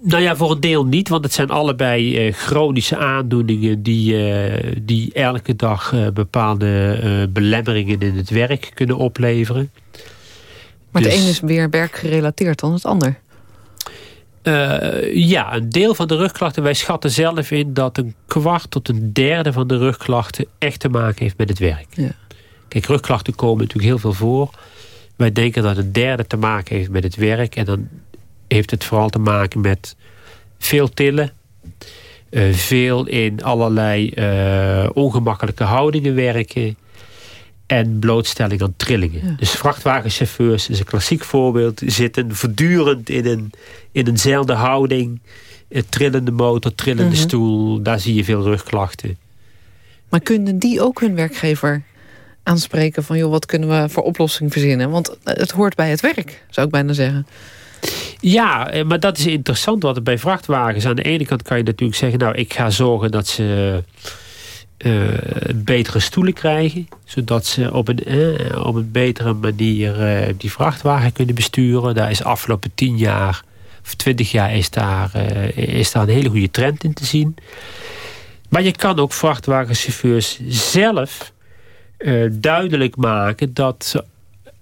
nou ja, voor een deel niet. Want het zijn allebei uh, chronische aandoeningen... die, die elke dag bepaalde belemmeringen in het werk kunnen opleveren. Maar dus, het een is meer werkgerelateerd dan het ander. Ja, een deel van de rugklachten. Wij schatten zelf in dat een kwart tot een derde van de rugklachten echt te maken heeft met het werk. Ja. Kijk, rugklachten komen natuurlijk heel veel voor. Wij denken dat een derde te maken heeft met het werk. En dan heeft het vooral te maken met veel tillen. Uh, veel in allerlei uh, ongemakkelijke houdingen werken en blootstelling aan trillingen. Dus vrachtwagenchauffeurs is een klassiek voorbeeld. Zitten voortdurend in, een, in eenzelfde houding. Een trillende motor, trillende mhm. stoel. Daar zie je veel rugklachten. Maar kunnen die ook hun werkgever aanspreken van... joh, wat kunnen we voor oplossing verzinnen? Want het hoort bij het werk, zou ik bijna zeggen. Ja, eh, maar dat is interessant. Wat bij vrachtwagens... aan de ene kant kan je natuurlijk zeggen... nou, ik ga zorgen dat ze uh, betere stoelen krijgen. Zodat ze op een, uh, op een betere manier die vrachtwagen kunnen besturen. Daar is afgelopen tien jaar of twintig jaar is daar, is daar een hele goede trend in te zien. Maar je kan ook vrachtwagenchauffeurs zelf duidelijk maken dat ze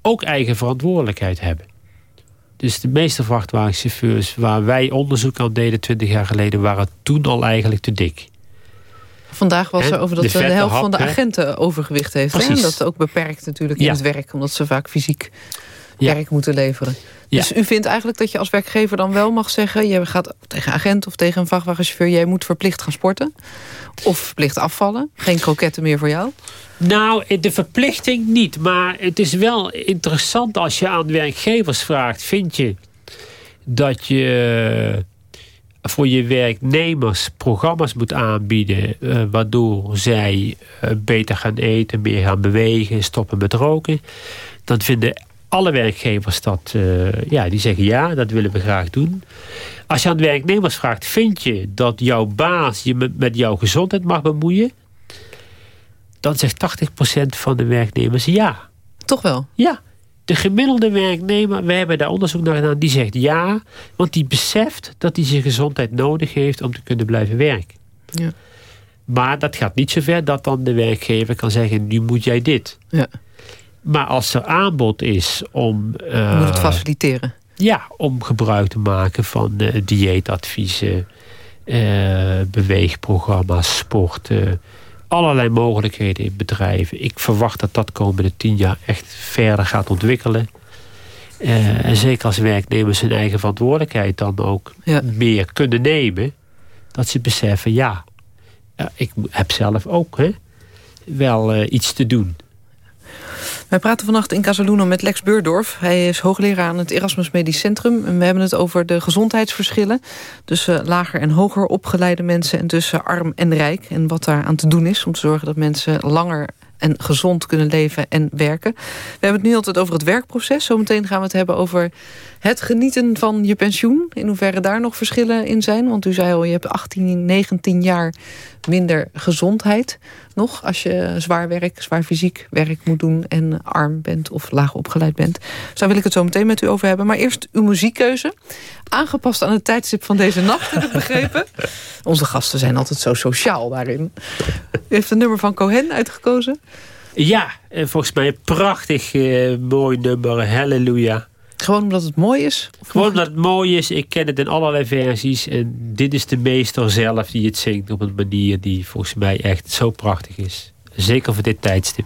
ook eigen verantwoordelijkheid hebben. Dus de meeste vrachtwagenchauffeurs waar wij onderzoek aan deden twintig jaar geleden... waren toen al eigenlijk te dik. Vandaag was er over dat de, de helft van de agenten overgewicht heeft. En dat ook beperkt natuurlijk in het werk. Omdat ze vaak fysiek werk moeten leveren. Dus u vindt eigenlijk dat je als werkgever dan wel mag zeggen... je gaat tegen een agent of tegen een vrachtwagenchauffeur... jij moet verplicht gaan sporten. Of verplicht afvallen. Geen kroketten meer voor jou. Nou, de verplichting niet. Maar het is wel interessant als je aan werkgevers vraagt... vind je dat je voor je werknemers programma's moet aanbieden... Uh, waardoor zij uh, beter gaan eten, meer gaan bewegen... stoppen met roken... dan vinden alle werkgevers dat... Uh, ja, die zeggen ja, dat willen we graag doen. Als je aan de werknemers vraagt... vind je dat jouw baas je met, met jouw gezondheid mag bemoeien... dan zegt 80% van de werknemers ja. Toch wel? Ja. De gemiddelde werknemer, we hebben daar onderzoek naar gedaan, die zegt ja. Want die beseft dat hij zijn gezondheid nodig heeft om te kunnen blijven werken. Ja. Maar dat gaat niet zover dat dan de werkgever kan zeggen, nu moet jij dit. Ja. Maar als er aanbod is om... Uh, moet het faciliteren. Ja, om gebruik te maken van uh, dieetadviezen, uh, beweegprogramma's, sporten allerlei mogelijkheden in bedrijven. Ik verwacht dat dat komende tien jaar echt verder gaat ontwikkelen. En zeker als werknemers hun eigen verantwoordelijkheid dan ook meer kunnen nemen. Dat ze beseffen, ja, ik heb zelf ook hè, wel iets te doen. Wij praten vannacht in Casaluna met Lex Beurdorf. Hij is hoogleraar aan het Erasmus Medisch Centrum. En we hebben het over de gezondheidsverschillen... tussen lager en hoger opgeleide mensen... en tussen arm en rijk. En wat daar aan te doen is om te zorgen dat mensen langer en gezond kunnen leven en werken. We hebben het nu altijd over het werkproces. Zometeen gaan we het hebben over het genieten van je pensioen. In hoeverre daar nog verschillen in zijn. Want u zei al, je hebt 18, 19 jaar minder gezondheid nog... als je zwaar werk, zwaar fysiek werk moet doen... en arm bent of laag opgeleid bent. Dus daar wil ik het zo meteen met u over hebben. Maar eerst uw muziekkeuze. Aangepast aan het tijdstip van deze nacht, heb ik begrepen. [LAUGHS] Onze gasten zijn altijd zo sociaal daarin. U heeft een nummer van Cohen uitgekozen. Ja, en volgens mij een prachtig uh, mooi nummer. Halleluja. Gewoon omdat het mooi is? Gewoon omdat het mooi is. Ik ken het in allerlei versies. En dit is de meester zelf die het zingt op een manier die volgens mij echt zo prachtig is. Zeker voor dit tijdstip.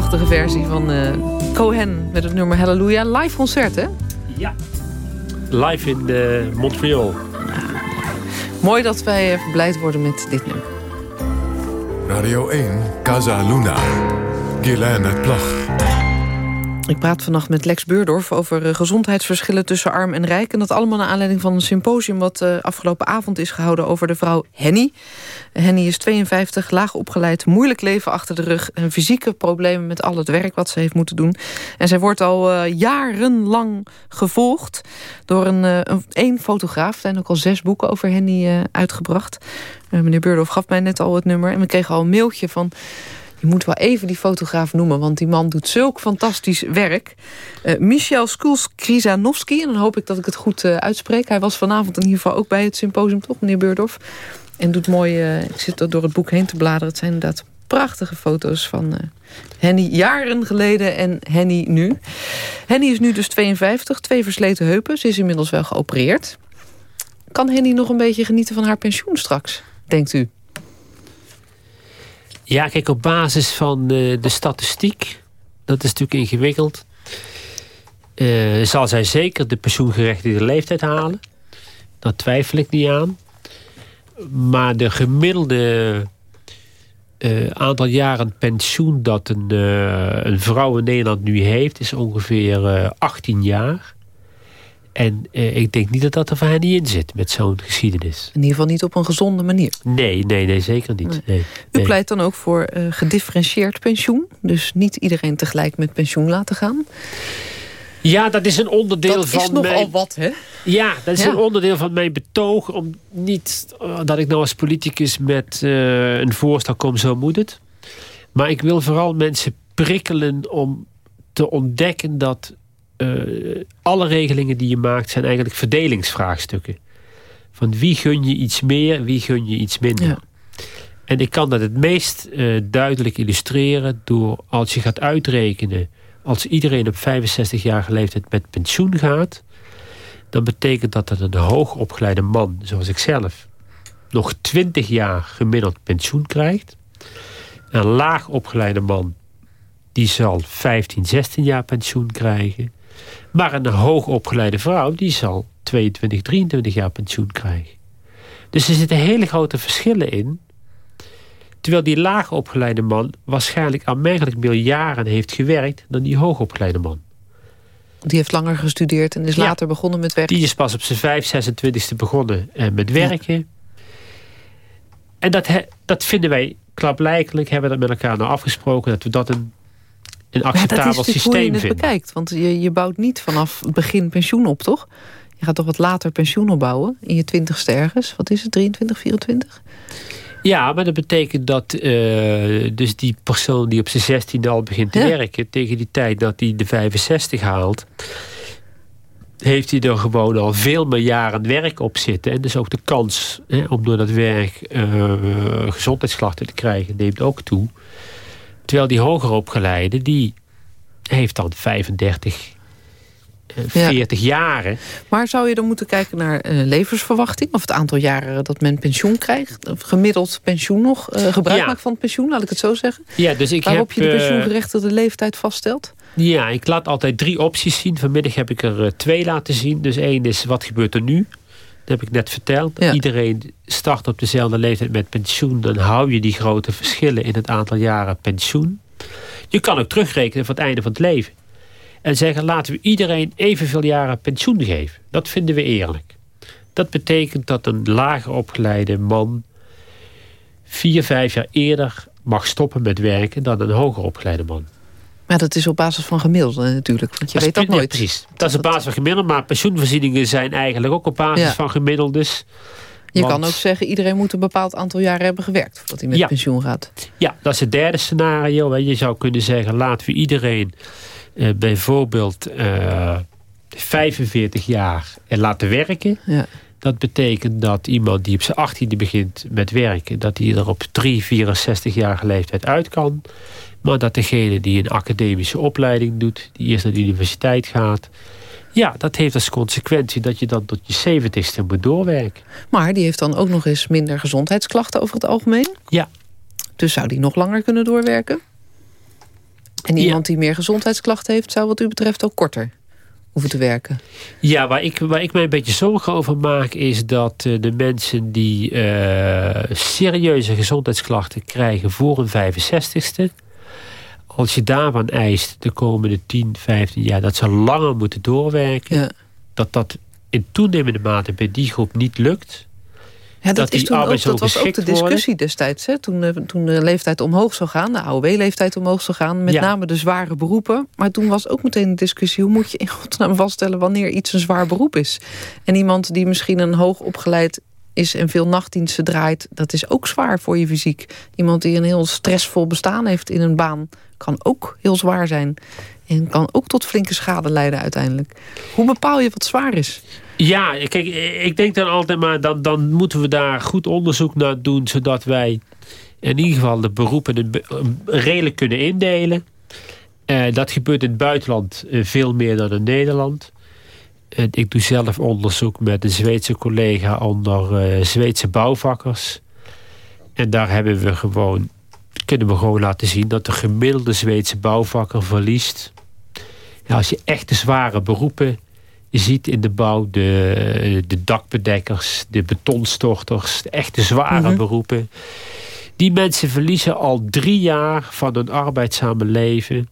Prachtige versie van eh, Cohen met het nummer Hallelujah. Live concert, hè? Ja. Live in eh, Montreal. Mooi dat wij eh, verblijd worden met dit nummer. Radio 1, Casa Luna. Guilaine Plag. Ik praat vannacht met Lex Beurdorf over eh, gezondheidsverschillen tussen arm en rijk. En dat allemaal naar aanleiding van een symposium wat uh, afgelopen avond is gehouden over de vrouw Henny. Henny is 52, laag opgeleid, moeilijk leven achter de rug... en fysieke problemen met al het werk wat ze heeft moeten doen. En zij wordt al uh, jarenlang gevolgd door een, een, een fotograaf. Er zijn ook al zes boeken over Henny uitgebracht. meneer Beurdorf gaf mij net al het nummer. En we kregen al een mailtje van... Je moet wel even die fotograaf noemen, want die man doet zulk fantastisch werk. Uh, Michel Skuls-Krizanowski, en dan hoop ik dat ik het goed uh, uitspreek. Hij was vanavond in ieder geval ook bij het symposium, toch, meneer Beurdorf? En doet mooi, uh, ik zit er door het boek heen te bladeren. Het zijn inderdaad prachtige foto's van Henny jaren geleden en Henny nu. Henny is nu dus 52, twee versleten heupen. Ze is inmiddels wel geopereerd. Kan Henny nog een beetje genieten van haar pensioen straks, denkt u? Ja, kijk, op basis van uh, de statistiek... dat is natuurlijk ingewikkeld... Uh, zal zij zeker de pensioengerechtigde leeftijd halen. Dat twijfel ik niet aan. Maar de gemiddelde uh, aantal jaren pensioen dat een, een, vrouw in Nederland nu heeft... is ongeveer 18 jaar. En ik denk niet dat dat er voor haar niet in zit met zo'n geschiedenis. In ieder geval niet op een gezonde manier. Nee, nee, nee zeker niet. Nee. U pleit dan ook voor gedifferentieerd pensioen. Dus niet iedereen tegelijk met pensioen laten gaan. Ja, dat is een onderdeel dat van. Dat is nogal wat, hè? Ja, dat is een onderdeel van mijn betoog. Om niet uh, dat ik nou als politicus met uh, een voorstel kom, zo moet het. Maar ik wil vooral mensen prikkelen om te ontdekken dat uh, alle regelingen die je maakt zijn eigenlijk verdelingsvraagstukken. Van wie gun je iets meer, wie gun je iets minder. Ja. En ik kan dat het meest duidelijk illustreren door als je gaat uitrekenen als iedereen op 65-jarige leeftijd met pensioen gaat... dan betekent dat dat een hoogopgeleide man, zoals ik zelf... nog 20 jaar gemiddeld pensioen krijgt. Een laag opgeleide man die zal 15, 16 jaar pensioen krijgen. Maar een hoogopgeleide vrouw die zal 22, 23 jaar pensioen krijgen. Dus er zitten hele grote verschillen in Terwijl die laagopgeleide man waarschijnlijk aanmerkelijk meer jaren heeft gewerkt dan die hoogopgeleide man. Die heeft langer gestudeerd en is ja, later begonnen met werken. Die is pas op zijn 5, 26e begonnen eh, met werken. Ja. En dat, dat vinden wij klaarblijkelijk, hebben we dat met elkaar nou afgesproken, dat we dat een, een acceptabel ja, systeem hoe je het vinden. bekijkt, want je, je bouwt niet vanaf het begin pensioen op, toch? Je gaat toch wat later pensioen opbouwen, in je twintigste ergens. Wat is het, 23, 24? Ja, maar dat betekent dat uh, dus die persoon die op zijn 16 al begint te ja. werken... tegen die tijd dat hij de 65 haalt... heeft hij er gewoon al veel meer jaren werk op zitten. En dus ook de kans hè, om door dat werk uh, gezondheidsklachten te krijgen... neemt ook toe. Terwijl die hoger opgeleide, die heeft dan 35 40 ja. jaren. Maar zou je dan moeten kijken naar uh, levensverwachting? Of het aantal jaren dat men pensioen krijgt? Of gemiddeld pensioen nog? Uh, gebruik ja. maakt van het pensioen, laat ik het zo zeggen. Ja, dus ik Waarop heb, je de pensioengerechtigde leeftijd vaststelt? Ja, ik laat altijd drie opties zien. Vanmiddag heb ik er twee laten zien. Dus één is, wat gebeurt er nu? Dat heb ik net verteld. Ja. Iedereen start op dezelfde leeftijd met pensioen. Dan hou je die grote verschillen in het aantal jaren pensioen. Je kan ook terugrekenen voor het einde van het leven. En zeggen laten we iedereen evenveel jaren pensioen geven. Dat vinden we eerlijk. Dat betekent dat een lager opgeleide man vier, vijf jaar eerder mag stoppen met werken dan een hoger opgeleide man. Maar dat is op basis van gemiddelde natuurlijk, want je dat weet dat nooit. Ja, precies. Dat is op basis van gemiddelde, maar pensioenvoorzieningen zijn eigenlijk ook op basis ja. van gemiddeldes. Je want... kan ook zeggen, iedereen moet een bepaald aantal jaren hebben gewerkt... voordat hij met ja. pensioen gaat. Ja, dat is het derde scenario. Je zou kunnen zeggen, laten we iedereen uh, bijvoorbeeld uh, 45 jaar laten werken. Ja. Dat betekent dat iemand die op zijn 18e begint met werken... dat hij er op 3, 64 jaar leeftijd uit kan. Maar dat degene die een academische opleiding doet... die eerst naar de universiteit gaat... Ja, dat heeft als consequentie dat je dan tot je 70ste moet doorwerken. Maar die heeft dan ook nog eens minder gezondheidsklachten over het algemeen? Ja. Dus zou die nog langer kunnen doorwerken? En iemand ja. die meer gezondheidsklachten heeft... zou wat u betreft ook korter hoeven te werken. Ja, waar ik, waar ik mij een beetje zorgen over maak... is dat uh, de mensen die uh, serieuze gezondheidsklachten krijgen... voor een 65ste... als je daarvan eist de komende 10, 15 jaar... dat ze langer moeten doorwerken... Ja. dat dat in toenemende mate bij die groep niet lukt... Ja, dat, dat, is toen ook, dat was ook de discussie worden. destijds. Hè? Toen, uh, toen de leeftijd omhoog zou gaan, de AOW-leeftijd omhoog zou gaan... met ja. name de zware beroepen. Maar toen was ook meteen de discussie... hoe moet je in godsnaam vaststellen wanneer iets een zwaar beroep is? En iemand die misschien een hoog opgeleid is en veel nachtdiensten draait... dat is ook zwaar voor je fysiek. Iemand die een heel stressvol bestaan heeft in een baan... kan ook heel zwaar zijn. En kan ook tot flinke schade leiden uiteindelijk. Hoe bepaal je wat zwaar is? Ja, kijk, ik denk dan altijd maar... dan, dan moeten we daar goed onderzoek naar doen... zodat wij in ieder geval de beroepen redelijk kunnen indelen. Uh, dat gebeurt in het buitenland uh, veel meer dan in Nederland. Ik doe zelf onderzoek met een Zweedse collega onder Zweedse bouwvakkers. En daar hebben we gewoon, kunnen we gewoon laten zien dat de gemiddelde Zweedse bouwvakker verliest. Ja, als je echte zware beroepen ziet in de bouw, de, de dakbedekkers, de betonstorters, de echte zware mhm. beroepen. Die mensen verliezen al drie jaar van hun arbeidszame leven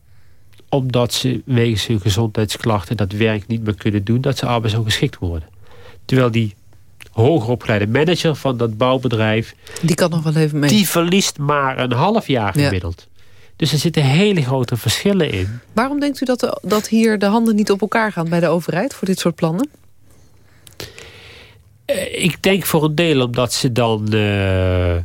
omdat ze wegens hun gezondheidsklachten dat werk niet meer kunnen doen, dat ze arbeidsongeschikt worden. Terwijl die hoger opgeleide manager van dat bouwbedrijf... Die kan nog wel even mee. Die verliest maar een half jaar gemiddeld. Dus er zitten hele grote verschillen in. Waarom denkt u dat, dat hier de handen niet op elkaar gaan bij de overheid voor dit soort plannen? Eh, ik denk voor een deel omdat ze dan... Uh,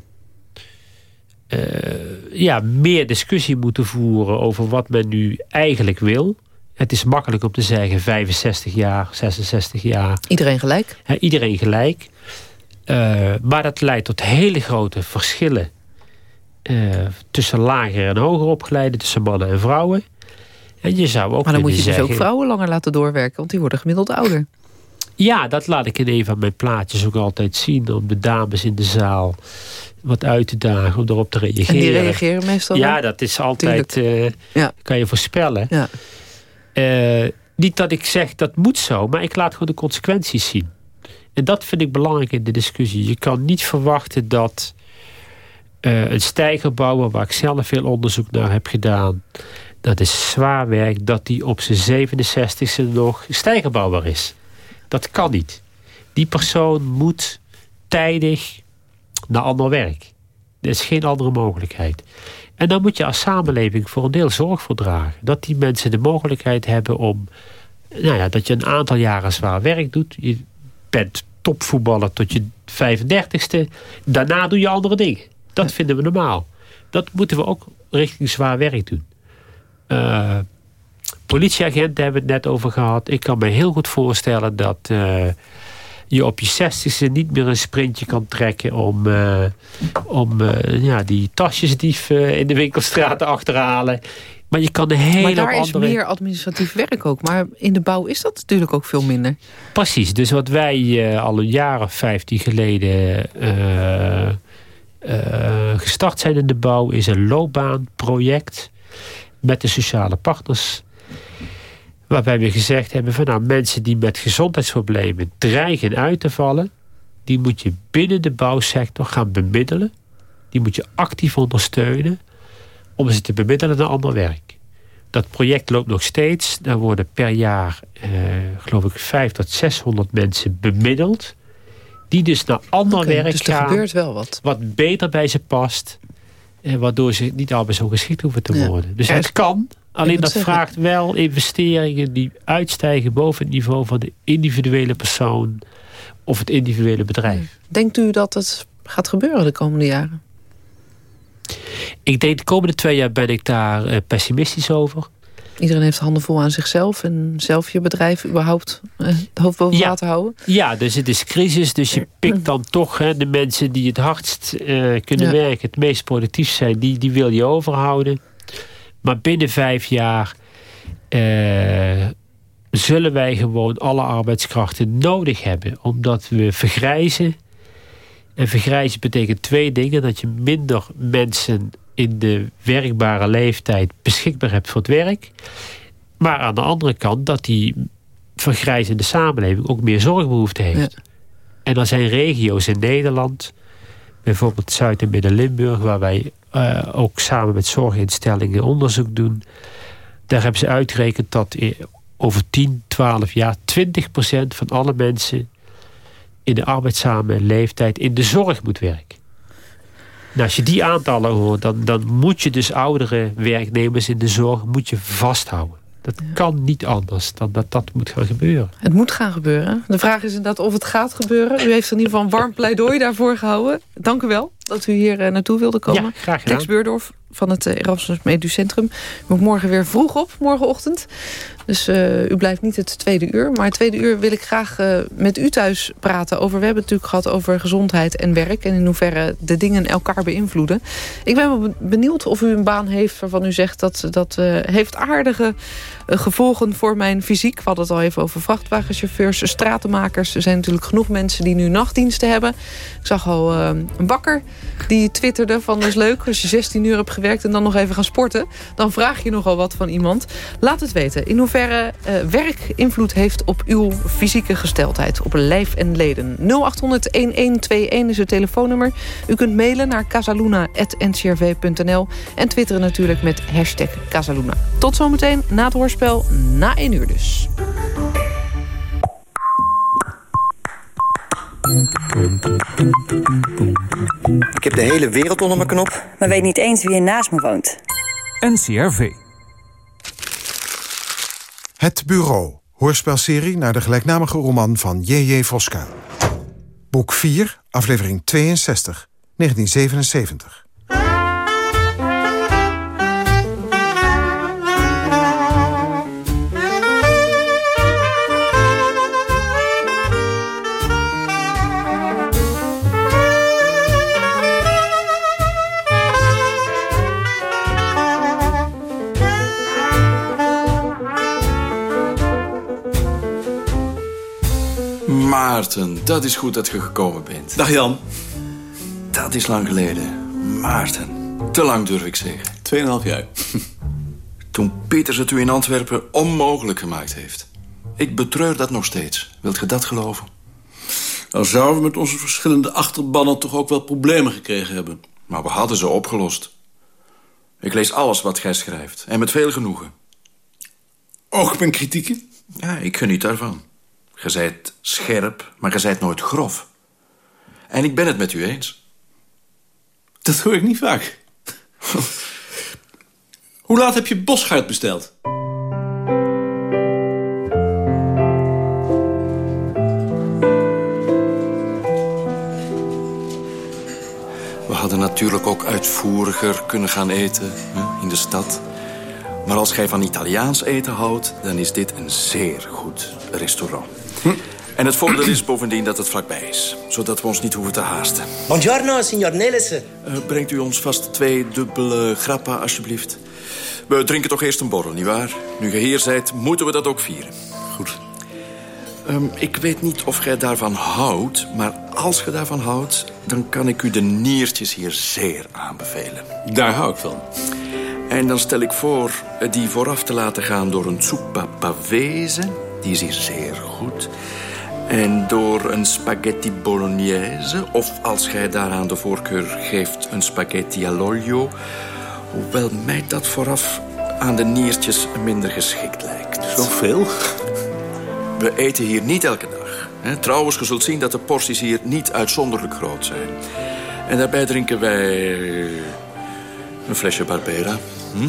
ja, meer discussie moeten voeren over wat men nu eigenlijk wil. Het is makkelijk om te zeggen 65 jaar, 66 jaar. Iedereen gelijk? iedereen gelijk. Uh, maar dat leidt tot hele grote verschillen uh, tussen lager en hoger opgeleide, tussen mannen en vrouwen. En je zou ook maar dan moet je zeggen, dus ook vrouwen langer laten doorwerken, want die worden gemiddeld ouder. Ja, dat laat ik in een van mijn plaatjes ook altijd zien. Om de dames in de zaal wat uit te dagen, om erop te reageren. En die reageren meestal Ja, dat is altijd, uh, ja. kan je voorspellen. Ja. Uh, niet dat ik zeg dat moet zo, maar ik laat gewoon de consequenties zien. En dat vind ik belangrijk in de discussie. Je kan niet verwachten dat uh, een stijgerbouwer, waar ik zelf veel onderzoek naar heb gedaan, dat is zwaar werk, dat die op zijn 67ste nog stijgerbouwer is. Dat kan niet. Die persoon moet tijdig naar ander werk. Er is geen andere mogelijkheid. En dan moet je als samenleving voor een deel zorg voor dragen. Dat die mensen de mogelijkheid hebben om... Nou ja, dat je een aantal jaren zwaar werk doet. Je bent topvoetballer tot je 35ste. Daarna doe je andere dingen. Dat vinden we normaal. Dat moeten we ook richting zwaar werk doen. Uh, politieagenten hebben het net over gehad. Ik kan me heel goed voorstellen dat... Uh, je op je zestigste niet meer een sprintje kan trekken om, uh, om uh, ja, die tasjesdief in de winkelstraat te achterhalen. Maar je kan de hele Maar daar is meer administratief werk ook. Maar in de bouw is dat natuurlijk ook veel minder. Precies. Dus wat wij al een jaar of vijftien geleden gestart zijn in de bouw... is een loopbaanproject met de sociale partners Waarbij we gezegd hebben van nou mensen die met gezondheidsproblemen dreigen uit te vallen. Die moet je binnen de bouwsector gaan bemiddelen. Die moet je actief ondersteunen om ze te bemiddelen naar ander werk. Dat project loopt nog steeds. Daar worden per jaar, eh, geloof ik, 500 tot 600 mensen bemiddeld. Die dus naar ander okay, werk dus er gaan. gebeurt wel wat. Wat beter bij ze past. Eh, waardoor ze niet arbeidsongeschikt hoeven te worden. Dus het kan, Alleen dat vraagt wel investeringen die uitstijgen boven het niveau van de individuele persoon of het individuele bedrijf. Denkt u dat het gaat gebeuren de komende jaren? Ik denk de komende twee jaar ben ik daar eh, pessimistisch over. Iedereen heeft handen vol aan zichzelf en zelf je bedrijf überhaupt het hoofd boven ja. water houden. Ja, dus het is crisis. Dus je pikt dan toch hè, de mensen die het hardst uh, kunnen werken, het meest productief zijn, die, die wil je overhouden. Maar binnen vijf jaar uh, zullen wij gewoon alle arbeidskrachten nodig hebben. Omdat we vergrijzen. En vergrijzen betekent twee dingen. Dat je minder mensen in de werkbare leeftijd beschikbaar hebt voor het werk. Maar aan de andere kant dat die vergrijzende samenleving ook meer zorgbehoefte heeft. En er zijn regio's in Nederland, bijvoorbeeld Zuid- en Midden-Limburg, waar wij uh, ook samen met zorginstellingen onderzoek doen. Daar hebben ze uitgerekend dat over 10, 12 jaar 20% van alle mensen in de arbeidszame leeftijd in de zorg moet werken. Nou, als je die aantallen hoort, dan, dan moet je dus oudere werknemers in de zorg moet je vasthouden. Dat kan niet anders dan dat dat moet gaan gebeuren. Het moet gaan gebeuren. De vraag is inderdaad of het gaat gebeuren. U heeft in ieder geval een warm pleidooi daarvoor gehouden. Dank u wel. dat u hier naartoe wilde komen. Ja, graag gedaan. Tex Beurdorf van het Erasmus Medisch Centrum. U moet morgen weer vroeg op, morgenochtend. Dus uh, u blijft niet het tweede uur. Maar het tweede uur wil ik graag uh, met u thuis praten over... we hebben het natuurlijk gehad over gezondheid en werk... en in hoeverre de dingen elkaar beïnvloeden. Ik ben benieuwd of u een baan heeft waarvan u zegt... dat dat uh, heeft aardige gevolgen voor mijn fysiek. We hadden het al even over vrachtwagenchauffeurs, stratenmakers. Er zijn natuurlijk genoeg mensen die nu nachtdiensten hebben. Ik zag al een bakker die twitterde van... dat is leuk als je 16 uur hebt gewerkt en dan nog even gaan sporten. Dan vraag je nogal wat van iemand. Laat het weten. In hoeverre uh, werk invloed heeft op uw fysieke gesteldheid. Op lijf en leden. 0800-1121 is het telefoonnummer. U kunt mailen naar casaluna.ncrv.nl. En twitteren natuurlijk met hashtag Casaluna. Tot zometeen na het hoorspel. Na 1 uur dus. Ik heb de hele wereld onder mijn knop. Maar weet niet eens wie er naast me woont. NCRV. Het Bureau. Hoorspelserie naar de gelijknamige roman van J.J. Voska. Boek 4, aflevering 62, 1977. Maarten, dat is goed dat je gekomen bent. Dag Jan. Dat is lang geleden. Maarten, te lang durf ik zeggen. Tweeënhalf jaar. Toen Pieters het u in Antwerpen onmogelijk gemaakt heeft. Ik betreur dat nog steeds. Wilt je dat geloven? Dan zouden we met onze verschillende achterbannen toch ook wel problemen gekregen hebben. Maar we hadden ze opgelost. Ik lees alles wat gij schrijft. En met veel genoegen. Ook mijn kritieken? Ja, ik geniet daarvan. Je zijt scherp, maar je zijt nooit grof. En ik ben het met u eens. Dat hoor ik niet vaak. [LAUGHS] Hoe laat heb je bosgaard besteld? We hadden natuurlijk ook uitvoeriger kunnen gaan eten hè, in de stad. Maar als gij van Italiaans eten houdt, dan is dit een zeer goed restaurant. En het voordeel is bovendien dat het vlakbij is. Zodat we ons niet hoeven te haasten. Buongiorno, signor Nelissen. Uh, brengt u ons vast twee dubbele grappa, alsjeblieft. We drinken toch eerst een borrel, nietwaar? Nu je hier zijt, moeten we dat ook vieren. Goed. Um, ik weet niet of gij daarvan houdt, maar als je daarvan houdt... dan kan ik u de niertjes hier zeer aanbevelen. Daar hou ik van. En dan stel ik voor die vooraf te laten gaan door een zuppa pavese. Die is hier zeer goed. En door een spaghetti bolognese. Of als gij daaraan de voorkeur geeft, een spaghetti all'olio. Hoewel mij dat vooraf aan de niertjes minder geschikt lijkt. Zoveel? We eten hier niet elke dag. Trouwens, je zult zien dat de porties hier niet uitzonderlijk groot zijn. En daarbij drinken wij een flesje Barbera. Hm?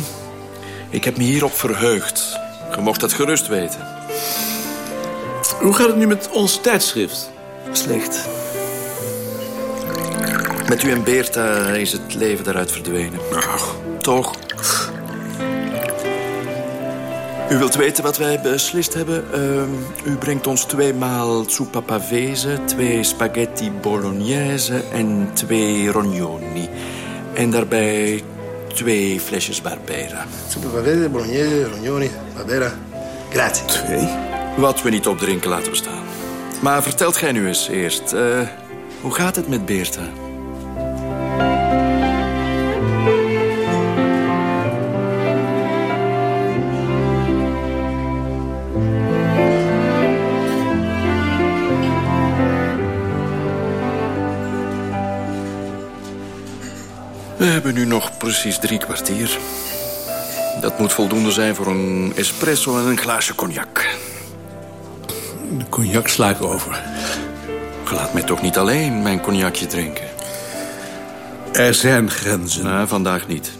Ik heb me hierop verheugd. Je mocht dat gerust weten. Hoe gaat het nu met ons tijdschrift? Slecht. Met u en Beerta is het leven daaruit verdwenen. Ach. Toch? U wilt weten wat wij beslist hebben? Uh, u brengt ons tweemaal zuppa pavese, twee spaghetti bolognese en twee rognoni. En daarbij twee flesjes Barbera. Zuppa pavese, bolognese, rognoni, Barbera. Grazie. Twee? Wat we niet opdrinken laten we staan. Maar vertelt gij nu eens eerst, uh, hoe gaat het met Beerta? We hebben nu nog precies drie kwartier. Dat moet voldoende zijn voor een espresso en een glaasje cognac. De cognac sla ik over. Je laat mij toch niet alleen mijn cognacje drinken? Er zijn grenzen. Nou, vandaag niet.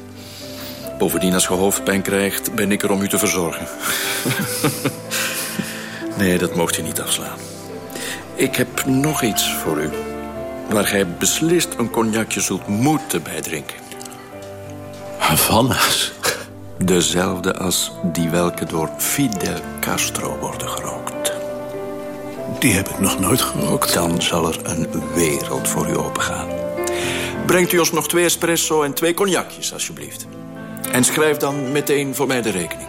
Bovendien, als je hoofdpijn krijgt, ben ik er om u te verzorgen. [LAUGHS] nee, dat mocht je niet afslaan. Ik heb nog iets voor u. waar gij beslist een cognacje zult moeten bijdrinken. Havana's? Dezelfde als die welke door Fidel Castro worden gerookt. Die heb ik nog nooit gerookt. Dan zal er een wereld voor u opengaan. Brengt u ons nog twee espresso en twee cognacjes, alsjeblieft. En schrijf dan meteen voor mij de rekening.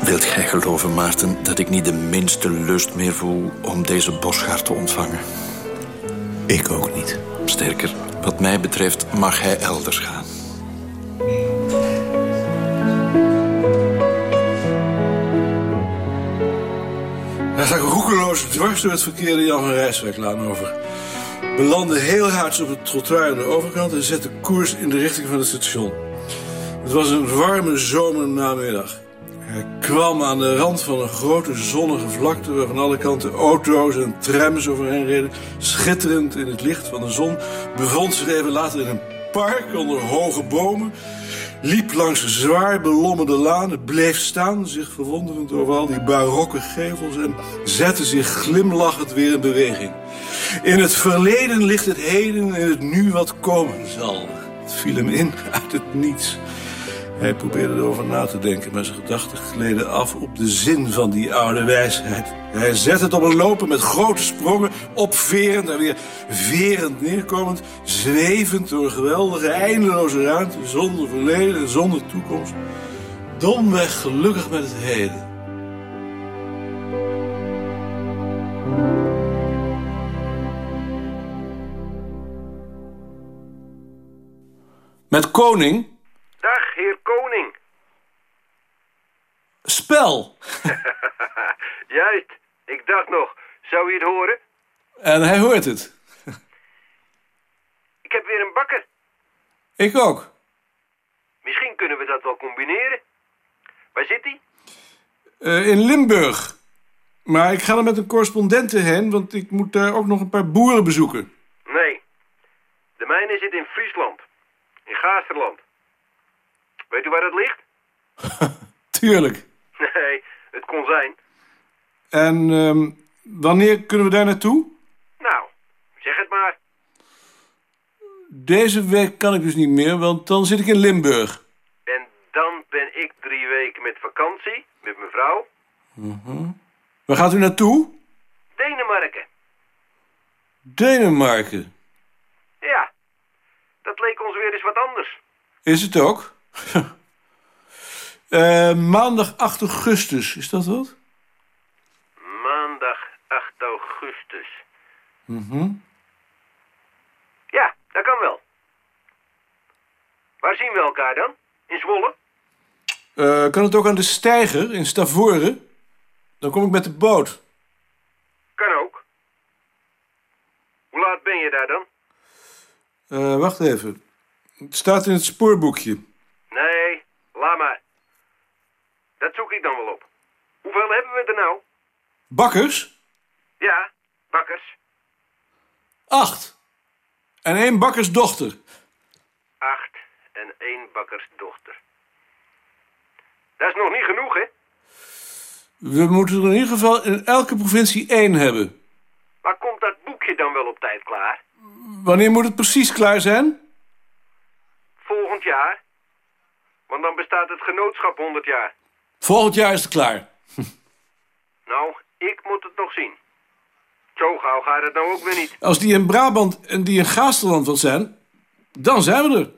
Wilt gij geloven, Maarten, dat ik niet de minste lust meer voel... om deze bosgaard te ontvangen? Ik ook niet. Sterker, wat mij betreft mag hij elders gaan. Hij stak roekeloos dwars door het verkeerde Jan van Rijswijklaan over. Belandde heel hard op het trottoir aan de overkant... en zette koers in de richting van het station. Het was een warme zomernamiddag. Hij kwam aan de rand van een grote zonnige vlakte... waar van alle kanten auto's en trams overheen reden. Schitterend in het licht van de zon. Bevond zich even later in een park onder hoge bomen. Liep langs zwaar belommerde lanen. Bleef staan, zich verwonderend over al die barokke gevels... en zette zich glimlachend weer in beweging. In het verleden ligt het heden in het nu wat komen zal. Het viel hem in uit het niets... Hij probeerde erover na te denken, maar zijn gedachten gleden af op de zin van die oude wijsheid. Hij zette het op een lopen met grote sprongen, opverend en weer verend neerkomend, zwevend door geweldige, eindeloze ruimte, zonder verleden en zonder toekomst. Domweg gelukkig met het heden. Met koning? Heer Koning. Spel. [LAUGHS] Juist, ik dacht nog, zou u het horen? En hij hoort het. Ik heb weer een bakker. Ik ook. Misschien kunnen we dat wel combineren. Waar zit hij? Uh, in Limburg. Maar ik ga er met een correspondente heen, want ik moet daar ook nog een paar boeren bezoeken. Nee, de mijne zit in Friesland. In Gaasterland. Weet u waar het ligt? [LAUGHS] Tuurlijk. Nee, het kon zijn. En uh, wanneer kunnen we daar naartoe? Nou, zeg het maar. Deze week kan ik dus niet meer, want dan zit ik in Limburg. En dan ben ik drie weken met vakantie, met mijn vrouw. Uh -huh. Waar gaat u naartoe? Denemarken. Denemarken? Ja, dat leek ons weer eens wat anders. Is het ook? Uh, [LAUGHS] maandag 8 augustus, is dat wat? Maandag 8 augustus. Mm -hmm. Ja, dat kan wel. Waar zien we elkaar dan? In Zwolle? Uh, kan het ook aan de steiger in Stavoren? Dan kom ik met de boot. Kan ook. Hoe laat ben je daar dan? Uh, wacht even. Het staat in het spoorboekje. Laat maar. Dat zoek ik dan wel op. Hoeveel hebben we er nou? Bakkers? Ja, bakkers. Acht. En één bakkersdochter. Acht en één bakkersdochter. Dat is nog niet genoeg, hè? We moeten er in ieder geval in elke provincie één hebben. Maar komt dat boekje dan wel op tijd klaar? Wanneer moet het precies klaar zijn? Volgend jaar. Want dan bestaat het genootschap 100 jaar. Volgend jaar is het klaar. [LAUGHS] nou, ik moet het nog zien. Zo gauw gaat het nou ook weer niet. Als die in Brabant en die in Gaasterland wil zijn, dan zijn we er.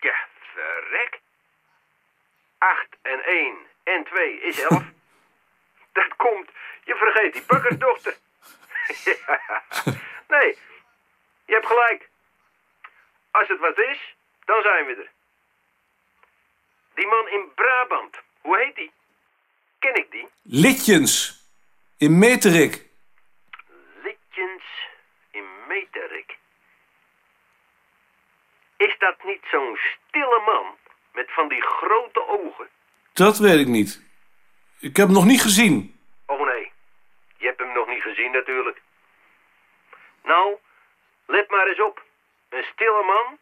Ja, verrek. 8 en 1 en 2 is 11. [LAUGHS] dat komt. Je vergeet die bakkersdochter. [LAUGHS] ja. Nee, je hebt gelijk. Als het wat is, dan zijn we er. Die man in Brabant, hoe heet die? Ken ik die? Litjens. In Meterik. Litjens in Meterik. Is dat niet zo'n stille man met van die grote ogen? Dat weet ik niet. Ik heb hem nog niet gezien. Oh nee, je hebt hem nog niet gezien natuurlijk. Nou, let maar eens op. Een stille man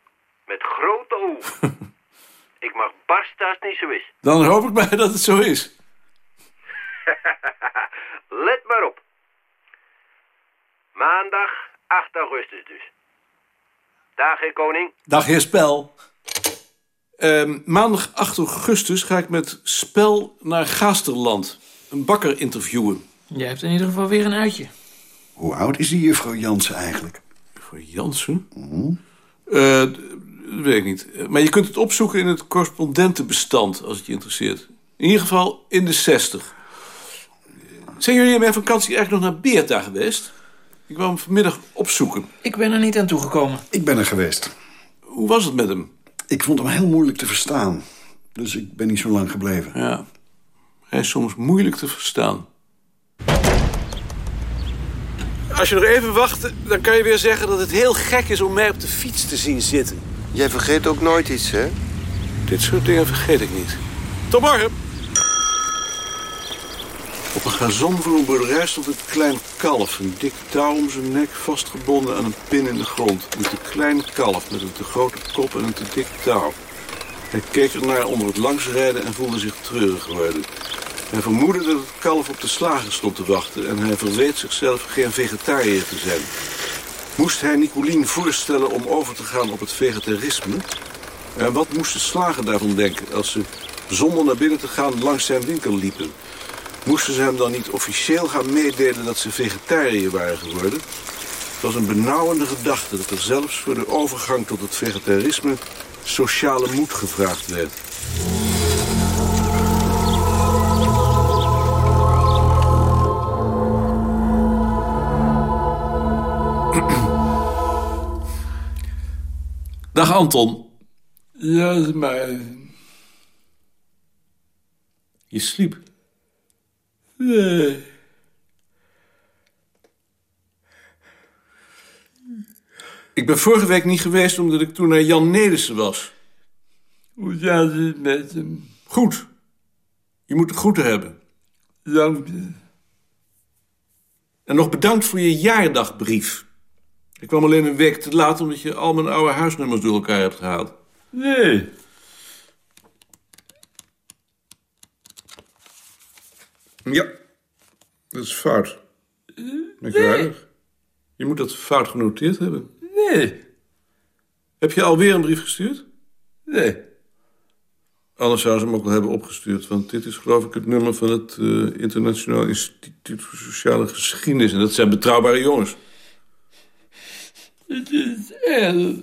met grote ogen. [LAUGHS] ik mag barsten als het niet zo is. Dan hoop ik maar dat het zo is. [LAUGHS] Let maar op. Maandag 8 augustus dus. Dag, heer Koning. Dag, heer Spel. Ehm, maandag 8 augustus ga ik met Spel naar Gaasterland. Een bakker interviewen. Jij hebt in ieder geval weer een uitje. Hoe oud is die juffrouw Jansen eigenlijk? Juffrouw Jansen? Eh, d- dat weet ik niet. Maar je kunt het opzoeken in het correspondentenbestand, als het je interesseert. In ieder geval in de 60. Zijn jullie in mijn vakantie eigenlijk nog naar Beerta geweest? Ik wou hem vanmiddag opzoeken. Ik ben er niet aan toegekomen. Ik ben er geweest. Hoe was het met hem? Ik vond hem heel moeilijk te verstaan. Dus ik ben niet zo lang gebleven. Ja, hij is soms moeilijk te verstaan. Als je nog even wacht, dan kan je weer zeggen dat het heel gek is om mij op de fiets te zien zitten. Jij vergeet ook nooit iets, hè? Dit soort dingen vergeet ik niet. Tot morgen. Op een gazon voor een boerderij stond een klein kalf. Een dik touw om zijn nek, vastgebonden aan een pin in de grond. Een te klein kalf met een te grote kop en een te dik touw. Hij keek ernaar onder het langsrijden en voelde zich treurig worden. Hij vermoedde dat het kalf op de slager stond te wachten... en hij verweet zichzelf geen vegetariër te zijn. Moest hij Nicolien voorstellen om over te gaan op het vegetarisme? En wat moest de slager daarvan denken als ze zonder naar binnen te gaan langs zijn winkel liepen? Moesten ze hem dan niet officieel gaan meedelen dat ze vegetariër waren geworden? Het was een benauwende gedachte dat er zelfs voor de overgang tot het vegetarisme sociale moed gevraagd werd. Dag Anton. Ja, maar... Je sliep. Nee. Ik ben vorige week niet geweest omdat ik toen naar Jan Nelissen was. Hoe gaat het met hem? Goed. Je moet de groeten hebben. Dank je. En nog bedankt voor je jaardagbrief. Ik kwam alleen een week te laat omdat je al mijn oude huisnummers door elkaar hebt gehaald. Nee. Ja, dat is fout. Merkwaardig. Je moet dat fout genoteerd hebben. Nee. Heb je alweer een brief gestuurd? Nee. Anders zou ze hem ook wel hebben opgestuurd. Want dit is geloof ik het nummer van het eh, Internationaal Instituut voor Sociale Geschiedenis. En dat zijn betrouwbare jongens. Het is erg.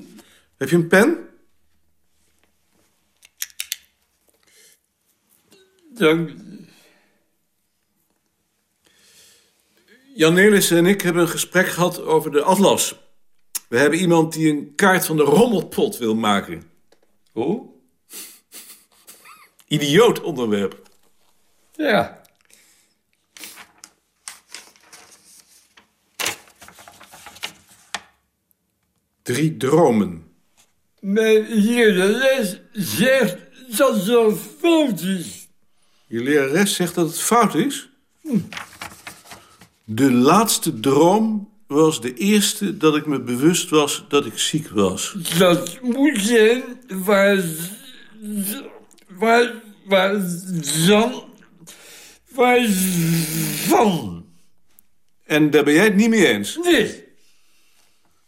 Heb je een pen? Dank. Jan Nelissen en ik hebben een gesprek gehad over de atlas. We hebben iemand die een kaart van de rommelpot wil maken. Oh? Idioot onderwerp. Ja. Drie dromen. Mijn lerares zegt dat het fout is. Je lerares zegt dat het fout is? De laatste droom was de eerste dat ik me bewust was dat ik ziek was. Dat moet zijn waar... Waar... Waar... Zan... Waar... Van. En daar ben jij het niet mee eens? Nee.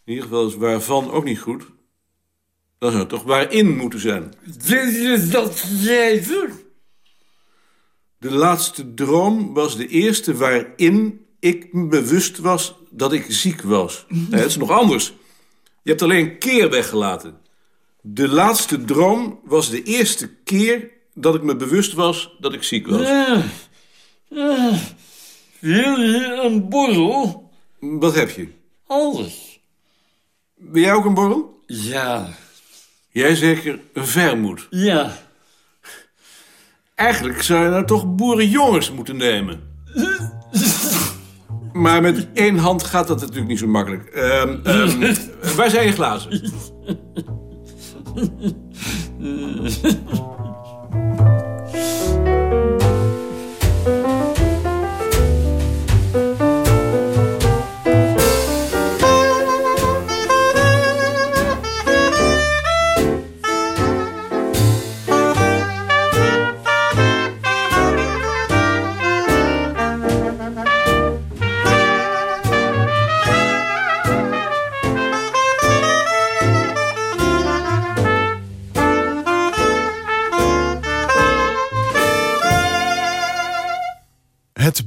In ieder geval is waarvan ook niet goed. Dan zou het toch waarin moeten zijn. Dit is dat schrijven. De laatste droom was de eerste waarin ik me bewust was dat ik ziek was. Nee, dat is nog anders. Je hebt alleen een keer weggelaten. De laatste droom was de eerste keer dat ik me bewust was dat ik ziek was. Ja. Ja. Wil je een borrel? Wat heb je? Alles. Ben jij ook een borrel? Ja. Jij zeker een vermoed. Ja. Eigenlijk zou je nou toch boerenjongens moeten nemen. Maar met één hand gaat dat natuurlijk niet zo makkelijk. Ehm, [LAUGHS] waar zijn je glazen? [LAUGHS]